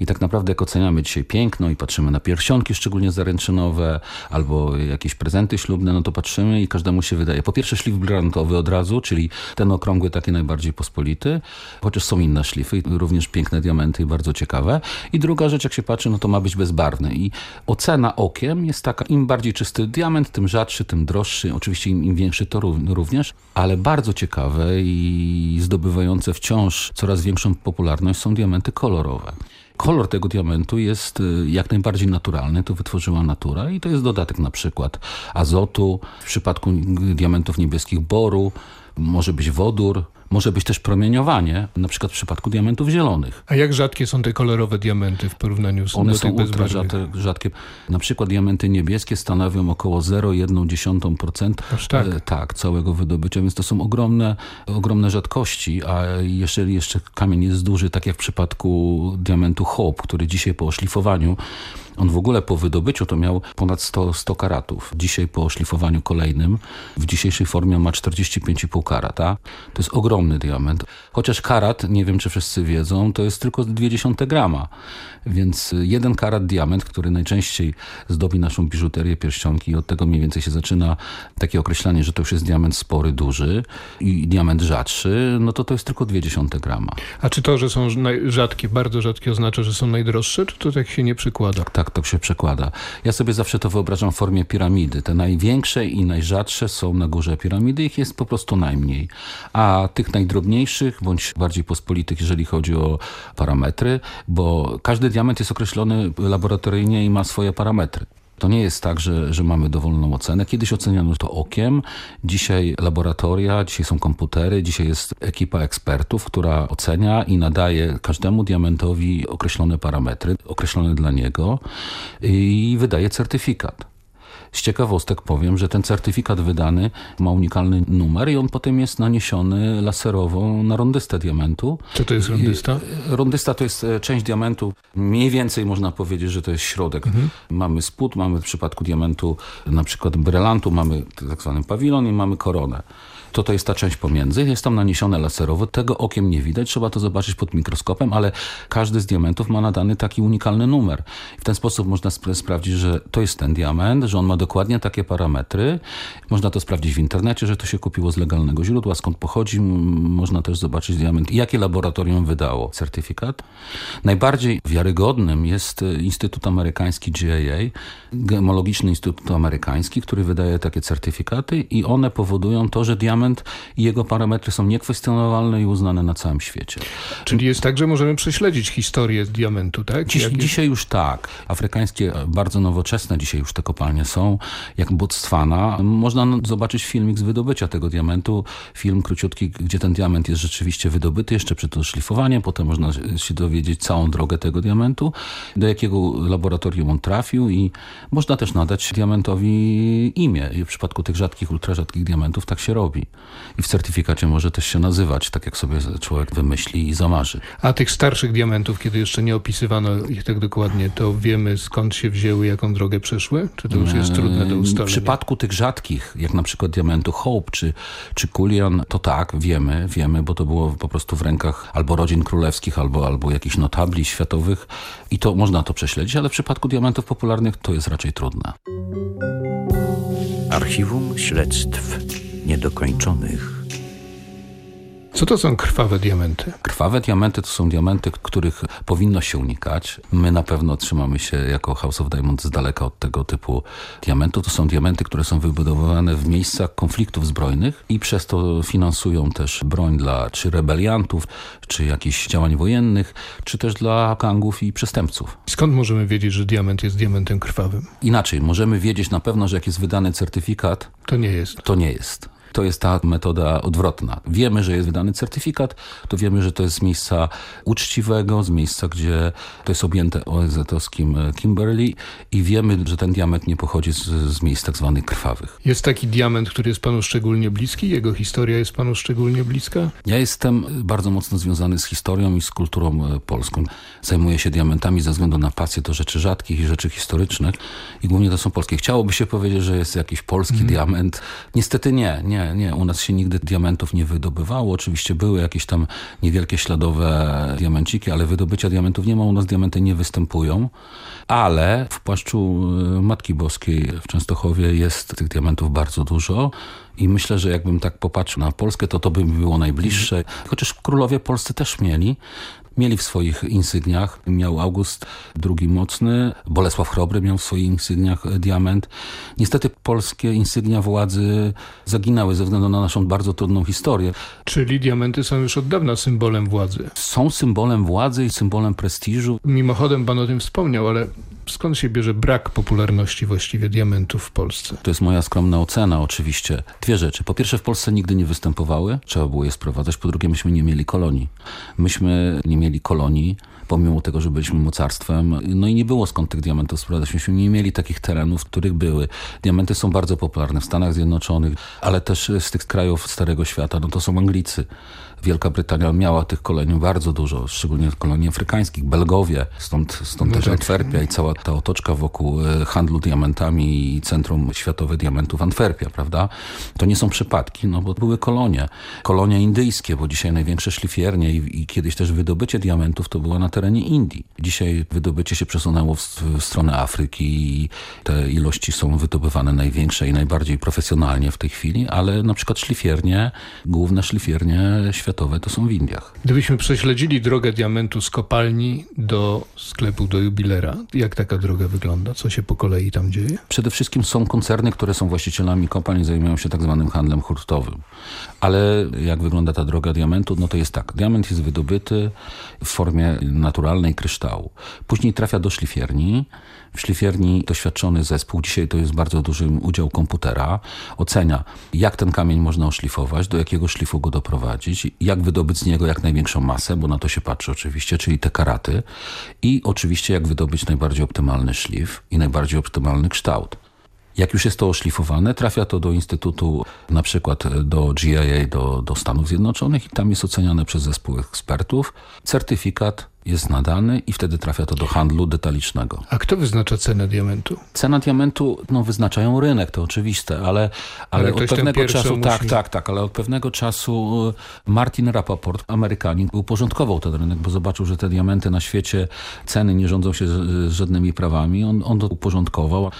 I tak naprawdę jak oceniamy dzisiaj piękno i patrzymy na pierścionki szczególnie zaręczynowe albo jakieś prezenty ślubne, no to patrzymy i każdemu się wydaje. Po pierwsze szlif brylantowy od razu, czyli ten okrągły taki najbardziej pospolity, chociaż są inne szlify, również piękne diamenty i bardzo ciekawe. I druga rzecz, jak się patrzy, no to ma być bezbarwny. I ocena okiem jest taka, im bardziej czysty diament, tym rzadszy, tym droższy. Oczywiście im, im większy to również, ale bardzo ciekawe i zdobywające wciąż coraz większą popularność są diamenty kolorowe. Kolor tego diamentu jest y, jak najbardziej naturalny, to wytworzyła natura i to jest dodatek na przykład azotu, w przypadku diamentów niebieskich boru, może być wodór, może być też promieniowanie, na przykład w przypadku diamentów zielonych. A jak rzadkie są te kolorowe diamenty w porównaniu z One do są ultra rzadkie, rzadkie. Na przykład diamenty niebieskie stanowią około 0,1% tak. E, tak, całego wydobycia, więc to są ogromne, ogromne rzadkości, a jeżeli jeszcze kamień jest duży, tak jak w przypadku diamentu Hope, który dzisiaj po oszlifowaniu on w ogóle po wydobyciu to miał ponad 100, 100 karatów. Dzisiaj po oszlifowaniu kolejnym w dzisiejszej formie ma 45,5 karata. To jest ogromny diament. Chociaż karat, nie wiem czy wszyscy wiedzą, to jest tylko 0,2 grama. Więc jeden karat diament, który najczęściej zdobi naszą biżuterię, pierścionki i od tego mniej więcej się zaczyna takie określanie, że to już jest diament spory, duży i diament rzadszy, no to to jest tylko 0,2 grama. A czy to, że są rzadkie, bardzo rzadkie oznacza, że są najdroższe, czy to tak się nie przykłada? Tak, to się przekłada. Ja sobie zawsze to wyobrażam w formie piramidy. Te największe i najrzadsze są na górze piramidy, ich jest po prostu najmniej. A tych najdrobniejszych, bądź bardziej pospolitych, jeżeli chodzi o parametry, bo każdy diament jest określony laboratoryjnie i ma swoje parametry. To nie jest tak, że, że mamy dowolną ocenę. Kiedyś oceniano to okiem, dzisiaj laboratoria, dzisiaj są komputery, dzisiaj jest ekipa ekspertów, która ocenia i nadaje każdemu diamentowi określone parametry, określone dla niego i wydaje certyfikat. Z ciekawostek powiem, że ten certyfikat wydany ma unikalny numer i on potem jest naniesiony laserowo na rondystę diamentu. Co to jest rondysta? Rondysta to jest e, część diamentu, mniej więcej można powiedzieć, że to jest środek. Mhm. Mamy spód, mamy w przypadku diamentu na przykład brylantu, mamy tak zwany pawilon i mamy koronę to to jest ta część pomiędzy. Jest tam naniesione laserowo, tego okiem nie widać, trzeba to zobaczyć pod mikroskopem, ale każdy z diamentów ma nadany taki unikalny numer. W ten sposób można sp sprawdzić, że to jest ten diament, że on ma dokładnie takie parametry. Można to sprawdzić w internecie, że to się kupiło z legalnego źródła, skąd pochodzi. Można też zobaczyć diament, jakie laboratorium wydało certyfikat. Najbardziej wiarygodnym jest e, Instytut Amerykański GAA, Gemologiczny Instytut Amerykański, który wydaje takie certyfikaty i one powodują to, że diament i jego parametry są niekwestionowalne i uznane na całym świecie. Czyli jest tak, że możemy prześledzić historię diamentu, tak? Dziś, dzisiaj już tak. Afrykańskie, bardzo nowoczesne dzisiaj już te kopalnie są, jak Botswana. Można zobaczyć filmik z wydobycia tego diamentu, film króciutki, gdzie ten diament jest rzeczywiście wydobyty, jeszcze przed to szlifowaniem, potem można się dowiedzieć całą drogę tego diamentu, do jakiego laboratorium on trafił i można też nadać diamentowi imię. I w przypadku tych rzadkich, ultrarzadkich diamentów tak się robi i w certyfikacie może też się nazywać, tak jak sobie człowiek wymyśli i zamarzy. A tych starszych diamentów, kiedy jeszcze nie opisywano ich tak dokładnie, to wiemy skąd się wzięły, jaką drogę przeszły? Czy to już jest trudne do ustalenia? W przypadku tych rzadkich, jak na przykład diamentu Hope czy, czy Kulian, to tak, wiemy, wiemy, bo to było po prostu w rękach albo rodzin królewskich, albo, albo jakichś notabli światowych i to można to prześledzić, ale w przypadku diamentów popularnych to jest raczej trudne. Archiwum Śledztw niedokończonych. Co to są krwawe diamenty? Krwawe diamenty to są diamenty, których powinno się unikać. My na pewno trzymamy się jako House of Diamonds z daleka od tego typu diamentów. To są diamenty, które są wybudowane w miejscach konfliktów zbrojnych i przez to finansują też broń dla czy rebeliantów, czy jakichś działań wojennych, czy też dla gangów i przestępców. Skąd możemy wiedzieć, że diament jest diamentem krwawym? Inaczej, możemy wiedzieć na pewno, że jak jest wydany certyfikat, to nie jest. To nie jest to jest ta metoda odwrotna. Wiemy, że jest wydany certyfikat, to wiemy, że to jest z miejsca uczciwego, z miejsca, gdzie to jest objęte ONZ-owskim e, Kimberley i wiemy, że ten diament nie pochodzi z, z miejsc tak zwanych krwawych. Jest taki diament, który jest panu szczególnie bliski? Jego historia jest panu szczególnie bliska? Ja jestem bardzo mocno związany z historią i z kulturą e, polską. Zajmuję się diamentami ze względu na pasję do rzeczy rzadkich i rzeczy historycznych i głównie to są polskie. Chciałoby się powiedzieć, że jest jakiś polski mm. diament. Niestety nie, nie nie, U nas się nigdy diamentów nie wydobywało. Oczywiście były jakieś tam niewielkie śladowe diamenciki, ale wydobycia diamentów nie ma. U nas diamenty nie występują. Ale w płaszczu y, Matki Boskiej w Częstochowie jest tych diamentów bardzo dużo. I myślę, że jakbym tak popatrzył na Polskę, to to by mi było najbliższe. Chociaż królowie polscy też mieli mieli w swoich insygniach. Miał August II Mocny, Bolesław Chrobry miał w swoich insygniach diament. Niestety polskie insygnia władzy zaginęły ze względu na naszą bardzo trudną historię. Czyli diamenty są już od dawna symbolem władzy. Są symbolem władzy i symbolem prestiżu. Mimochodem pan o tym wspomniał, ale skąd się bierze brak popularności właściwie diamentów w Polsce? To jest moja skromna ocena oczywiście. Dwie rzeczy. Po pierwsze w Polsce nigdy nie występowały, trzeba było je sprowadzać. Po drugie myśmy nie mieli kolonii. Myśmy nie mieli kolonii pomimo tego, że byliśmy mocarstwem. No i nie było skąd tych diamentów sprowadzać. Myśmy nie mieli takich terenów, w których były. Diamenty są bardzo popularne w Stanach Zjednoczonych, ale też z tych krajów Starego Świata, no to są Anglicy. Wielka Brytania miała tych kolonii bardzo dużo, szczególnie kolonii afrykańskich, Belgowie, stąd, stąd no też tak. Antwerpia i cała ta otoczka wokół e, handlu diamentami i Centrum Światowe Diamentów Antwerpia, prawda? To nie są przypadki, no bo były kolonie. Kolonie indyjskie, bo dzisiaj największe szlifiernie i, i kiedyś też wydobycie diamentów to było na terenie Indii. Dzisiaj wydobycie się przesunęło w, w stronę Afryki i te ilości są wydobywane największe i najbardziej profesjonalnie w tej chwili, ale na przykład szlifiernie, główne szlifiernie światowe to są w Indiach. Gdybyśmy prześledzili drogę diamentu z kopalni do sklepu, do jubilera, jak taka droga wygląda? Co się po kolei tam dzieje? Przede wszystkim są koncerny, które są właścicielami kopalń i zajmują się tak zwanym handlem hurtowym. Ale jak wygląda ta droga diamentu? No to jest tak. Diament jest wydobyty w formie naturalnej kryształu. Później trafia do szlifierni. W szlifierni doświadczony zespół, dzisiaj to jest bardzo duży udział komputera, ocenia jak ten kamień można oszlifować, do jakiego szlifu go doprowadzić, jak wydobyć z niego jak największą masę, bo na to się patrzy oczywiście, czyli te karaty i oczywiście jak wydobyć najbardziej optymalny szlif i najbardziej optymalny kształt. Jak już jest to oszlifowane, trafia to do Instytutu, na przykład do GIA, do, do Stanów Zjednoczonych i tam jest oceniane przez zespół ekspertów. Certyfikat jest nadany i wtedy trafia to do handlu detalicznego. A kto wyznacza cenę diamentu? Cena diamentu no, wyznaczają rynek, to oczywiste, ale, ale, Ale od pewnego czasu, musi- tak, tak, tak, ale od pewnego czasu e, Martin Rappaport, Amerykanin, uporządkował ten rynek, bo zobaczył, że te diamenty na świecie, ceny nie rządzą się z- z żadnymi prawami. On, on to uporządkował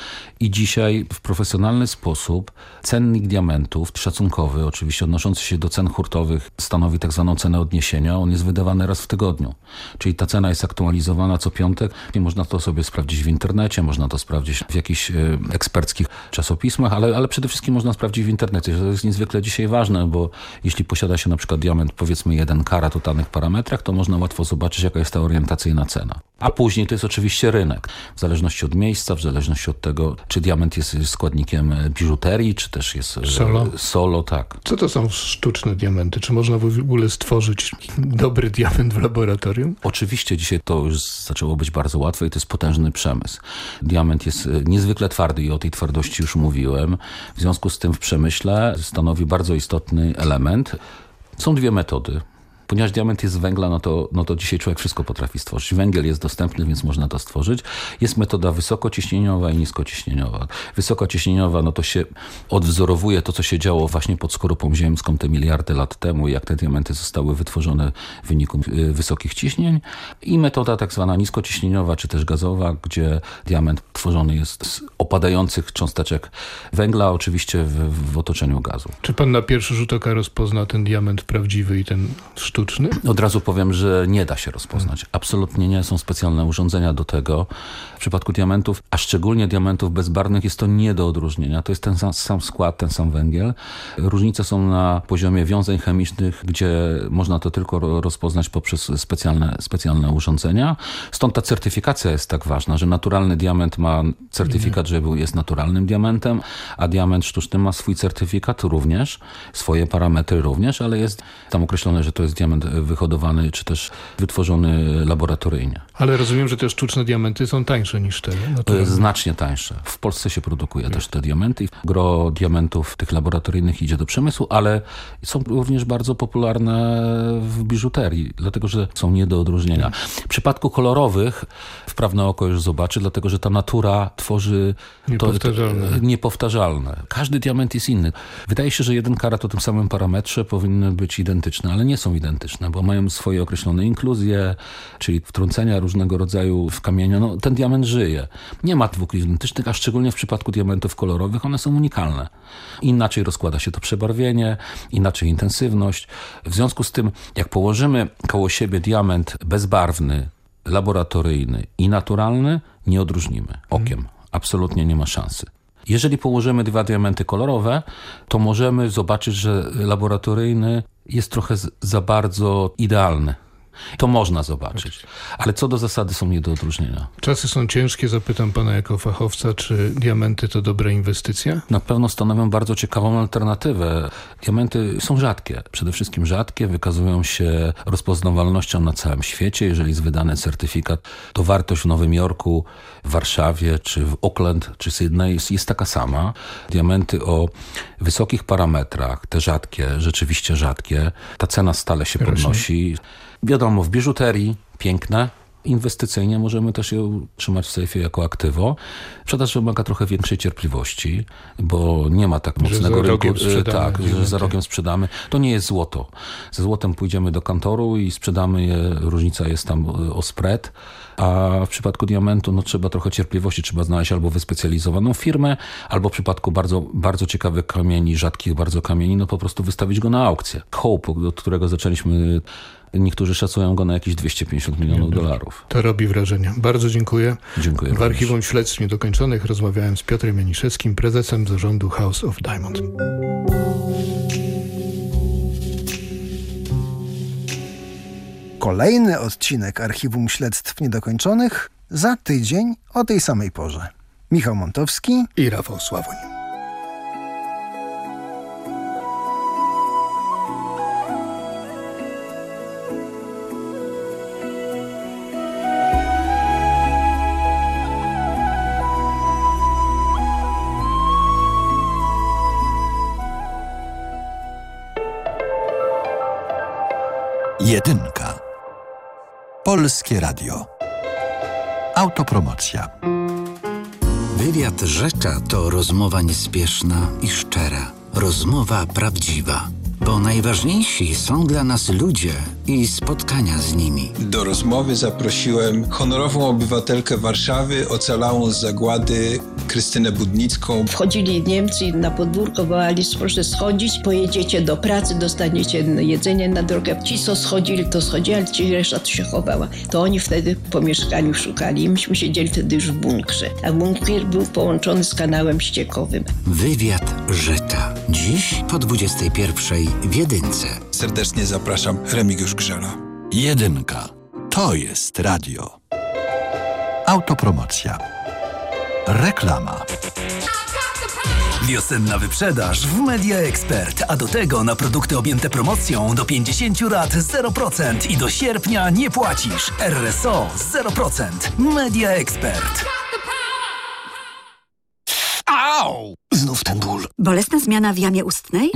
i dzisiaj w profesjonalny sposób cennik diamentów, szacunkowy, oczywiście odnoszący się do cen hurtowych, stanowi tak zwaną cenę odniesienia. On jest wydawany raz w tygodniu. Czyli ta cena jest aktualizowana co piątek i można to sobie sprawdzić w internecie, można to sprawdzić w jakichś e, eksperckich czasopismach, ale, ale przede wszystkim można sprawdzić w internecie. To jest niezwykle dzisiaj ważne, bo jeśli posiada się na przykład diament powiedzmy jeden karat o danych parametrach, to można łatwo zobaczyć jaka jest ta orientacyjna cena. A później to jest oczywiście rynek. W zależności od miejsca, w zależności od tego, czy diament jest składnikiem biżuterii, czy też jest e, Solo? solo tak. Co to są sztuczne diamenty? Czy można w ogóle stworzyć dobry diament w laboratorium? Oczywiście dzisiaj to już zaczęło być bardzo łatwe i to jest potężny przemysł. Diament jest e, niezwykle twardy i o tej twardości już mówiłem. W związku z tym w przemyśle stanowi bardzo istotny element. Są dwie metody. Ponieważ diament jest z węgla, no to, no to dzisiaj człowiek wszystko potrafi stworzyć. Węgiel jest dostępny, więc można to stworzyć. Jest metoda wysokociśnieniowa i niskociśnieniowa. Wysokociśnieniowa, no to się odwzorowuje to, co się działo właśnie pod skorupą ziemską te miliardy lat temu, jak te diamenty zostały wytworzone w wyniku y, wysokich ciśnień. I metoda tak zwana niskociśnieniowa, czy też gazowa, gdzie diament tworzony jest z opadających cząsteczek węgla, oczywiście w, w otoczeniu gazu. Czy pan na pierwszy rzut oka rozpozna ten diament prawdziwy i ten sztuczny? Od razu powiem, że nie da się rozpoznać. Absolutnie nie są specjalne urządzenia do tego. W przypadku diamentów, a szczególnie diamentów bezbarwnych, jest to nie do odróżnienia. To jest ten sam, sam skład, ten sam węgiel. Różnice są na poziomie wiązań chemicznych, gdzie można to tylko ro- rozpoznać poprzez specjalne, specjalne urządzenia. Stąd ta certyfikacja jest tak ważna, że naturalny diament ma certyfikat, że jest naturalnym diamentem, a diament sztuczny ma swój certyfikat również, swoje parametry również, ale jest tam określone, że to jest diament wyhodowany czy też wytworzony laboratoryjnie. Ale rozumiem, że te sztuczne diamenty są tańsze niż te. To jest naturalne. znacznie tańsze. W Polsce się produkuje też te diamenty. Gro diamentów tych laboratoryjnych idzie do przemysłu, ale są również bardzo popularne w biżuterii, dlatego że są nie do odróżnienia. W przypadku kolorowych wprawne oko już zobaczy, dlatego że ta natura tworzy to- Niepowtarzalne. To, niepowtarzalne. Każdy diament jest inny. Wydaje się, że jeden karat o tym samym parametrze powinny być identyczne, ale nie są identyczne, bo mają swoje określone inkluzje, czyli wtrącenia różnego rodzaju w kamieniu. No, ten diament żyje. Nie ma dwóch identycznych, a szczególnie w przypadku diamentów kolorowych one są unikalne. Inaczej rozkłada się to przebarwienie, inaczej intensywność. W związku z tym, jak położymy koło siebie diament bezbarwny, laboratoryjny i naturalny, nie odróżnimy okiem. Absolutnie nie ma szansy. Jeżeli położymy dwa diamenty kolorowe, to możemy zobaczyć, że laboratoryjny jest trochę za bardzo idealny. To można zobaczyć. Ale co do zasady są nie do odróżnienia. Czasy są ciężkie, zapytam pana jako fachowca, czy diamenty to dobra inwestycja? Na pewno stanowią bardzo ciekawą alternatywę. Diamenty są rzadkie, przede wszystkim rzadkie, wykazują się rozpoznawalnością na całym świecie. Jeżeli jest wydany certyfikat, to wartość w Nowym Jorku, w Warszawie, czy w Auckland, czy Sydney jest, jest taka sama. Diamenty o wysokich parametrach, te rzadkie, rzeczywiście rzadkie, ta cena stale się podnosi. Wiadomo, w biżuterii piękne, Inwestycyjnie możemy też ją trzymać w sejfie jako aktywo. Sprzedaż wymaga trochę większej cierpliwości, bo nie ma tak mocnego rynku. Tak, że za rogiem sprzedamy. To nie jest złoto. Ze złotem pójdziemy do kantoru i sprzedamy je, różnica jest tam e, o spread, a w przypadku diamentu no, trzeba trochę cierpliwości, trzeba znaleźć albo wyspecjalizowaną firmę, albo w przypadku bardzo, bardzo ciekawych kamieni, rzadkich bardzo kamieni, no po prostu wystawić go na aukcję. Hope, od którego zaczęliśmy, niektórzy szacują go na jakieś 250 milionów dolarów. To robi wrażenie. Bardzo dziękuję. Dziękuję W Archiwum Śledztw Niedokończonych rozmawiałem z Piotrem Janiszewskim, prezesem zarządu House of Diamond. Kolejny odcinek Archiwum Śledztw Niedokończonych za tydzień o tej samej porze. Michał Montowski i Rafał Sławoń. Jedynka. Polskie Radio. Autopromocja. Wywiad Rzecza to rozmowa niespieszna i szczera. Rozmowa prawdziwa. Bo najważniejsi są dla nas ludzie i spotkania z nimi. Do rozmowy zaprosiłem honorową obywatelkę Warszawy, ocalałą z zagłady Krystynę Budnicką. Wchodzili Niemcy na podwórko, wołali, proszę schodzić, pojedziecie do pracy, dostaniecie jedzenie na drogę. Ci, co schodzili, to schodzili, ale ci reszta to się chowała. To oni wtedy po mieszkaniu szukali i myśmy siedzieli wtedy już w bunkrze. A bunkier był połączony z kanałem ściekowym. Wywiad Rzecza. Dziś po 21 w Jedynce. Serdecznie zapraszam, Remigiusz Grzela. Jedynka. To jest radio. Autopromocja. Reklama. Wiosenna wyprzedaż w Media Expert, a do tego na produkty objęte promocją do 50 lat 0% i do sierpnia nie płacisz. RSO 0%. Media Expert. Au! Znów ten ból. Bolesna zmiana w jamie ustnej?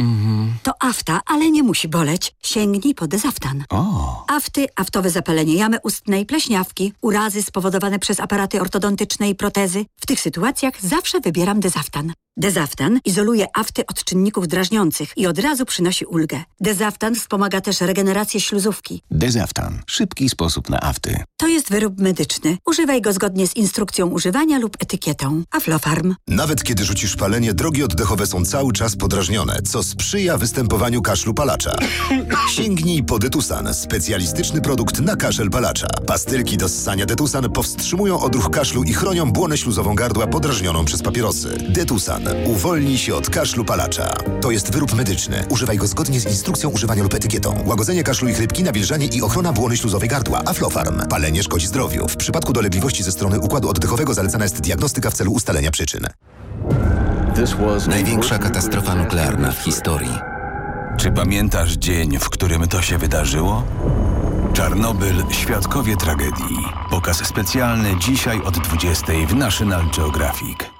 To afta, ale nie musi boleć. Sięgnij po dezaftan. O. Afty, aftowe zapalenie jamy ustnej, pleśniawki, urazy spowodowane przez aparaty ortodontyczne i protezy. W tych sytuacjach zawsze wybieram dezaftan. Dezaftan izoluje afty od czynników drażniących i od razu przynosi ulgę. Dezaftan wspomaga też regenerację śluzówki. Dezaftan. Szybki sposób na afty. To jest wyrób medyczny. Używaj go zgodnie z instrukcją używania lub etykietą. Aflofarm. Nawet kiedy rzucisz palenie, drogi oddechowe są cały czas podrażnione, co sprzyja występowaniu kaszlu palacza. Sięgnij po Detusan, specjalistyczny produkt na kaszel palacza. Pastylki do ssania Detusan powstrzymują odruch kaszlu i chronią błonę śluzową gardła podrażnioną przez papierosy. Detusan. Uwolnij się od kaszlu palacza. To jest wyrób medyczny. Używaj go zgodnie z instrukcją używania lub etykietą. Łagodzenie kaszlu i chrypki, nawilżanie i ochrona błony śluzowej gardła. Aflofarm. Palenie szkodzi zdrowiu. W przypadku dolegliwości ze strony układu oddechowego zalecana jest diagnostyka w celu ustalenia przyczyn. Największa katastrofa nuklearna w historii. Czy pamiętasz dzień, w którym to się wydarzyło? Czarnobyl Świadkowie Tragedii. Pokaz specjalny dzisiaj od 20 w National Geographic.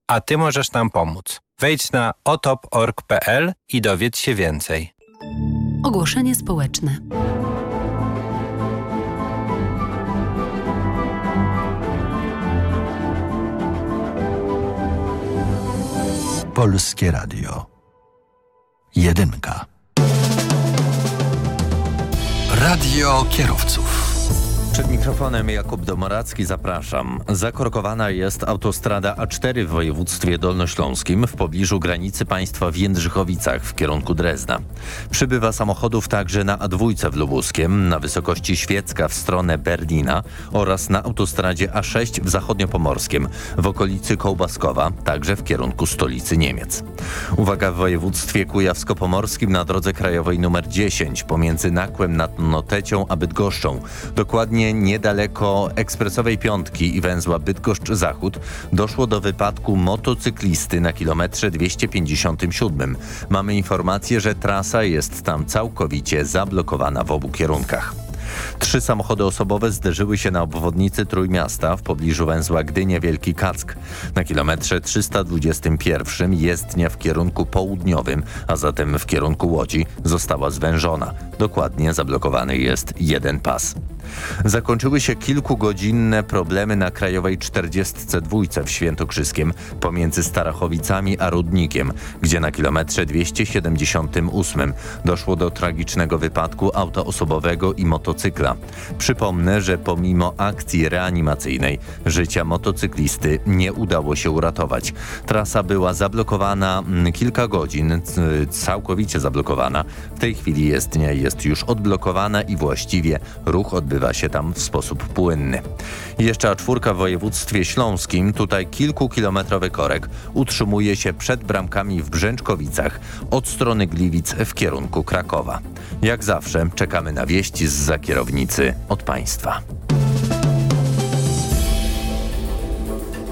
a ty możesz nam pomóc. Wejdź na otop.org.pl i dowiedz się więcej. Ogłoszenie społeczne. Polskie Radio. Jedynka. Radio kierowców. Przed mikrofonem Jakub Domoracki zapraszam. Zakorkowana jest autostrada A4 w województwie dolnośląskim w pobliżu granicy państwa w Jędrzychowicach w kierunku Drezna. Przybywa samochodów także na A2 w Lubuskiem, na wysokości Świecka w stronę Berlina oraz na autostradzie A6 w zachodniopomorskiem w okolicy Kołbaskowa, także w kierunku stolicy Niemiec. Uwaga w województwie kujawsko-pomorskim na drodze krajowej nr 10 pomiędzy Nakłem nad Notecią a Bydgoszczą. Dokładnie niedaleko ekspresowej piątki i węzła Bydgoszcz-Zachód doszło do wypadku motocyklisty na kilometrze 257. Mamy informację, że trasa jest tam całkowicie zablokowana w obu kierunkach. Trzy samochody osobowe zderzyły się na obwodnicy Trójmiasta w pobliżu węzła Gdynia-Wielki Kack. Na kilometrze 321 jezdnia w kierunku południowym, a zatem w kierunku Łodzi została zwężona. Dokładnie zablokowany jest jeden pas. Zakończyły się kilkugodzinne problemy na Krajowej 42 w Świętokrzyskiem pomiędzy Starachowicami a Rudnikiem, gdzie na kilometrze 278 doszło do tragicznego wypadku auta osobowego i motocykla. Przypomnę, że pomimo akcji reanimacyjnej życia motocyklisty nie udało się uratować. Trasa była zablokowana mm, kilka godzin, całkowicie zablokowana. W tej chwili jest, nie jest już odblokowana i właściwie ruch odbywa się tam w sposób płynny. Jeszcze czwórka w województwie śląskim, tutaj kilkukilometrowy korek, utrzymuje się przed bramkami w Brzęczkowicach od strony Gliwic w kierunku Krakowa. Jak zawsze czekamy na wieści z za kierownicy od państwa.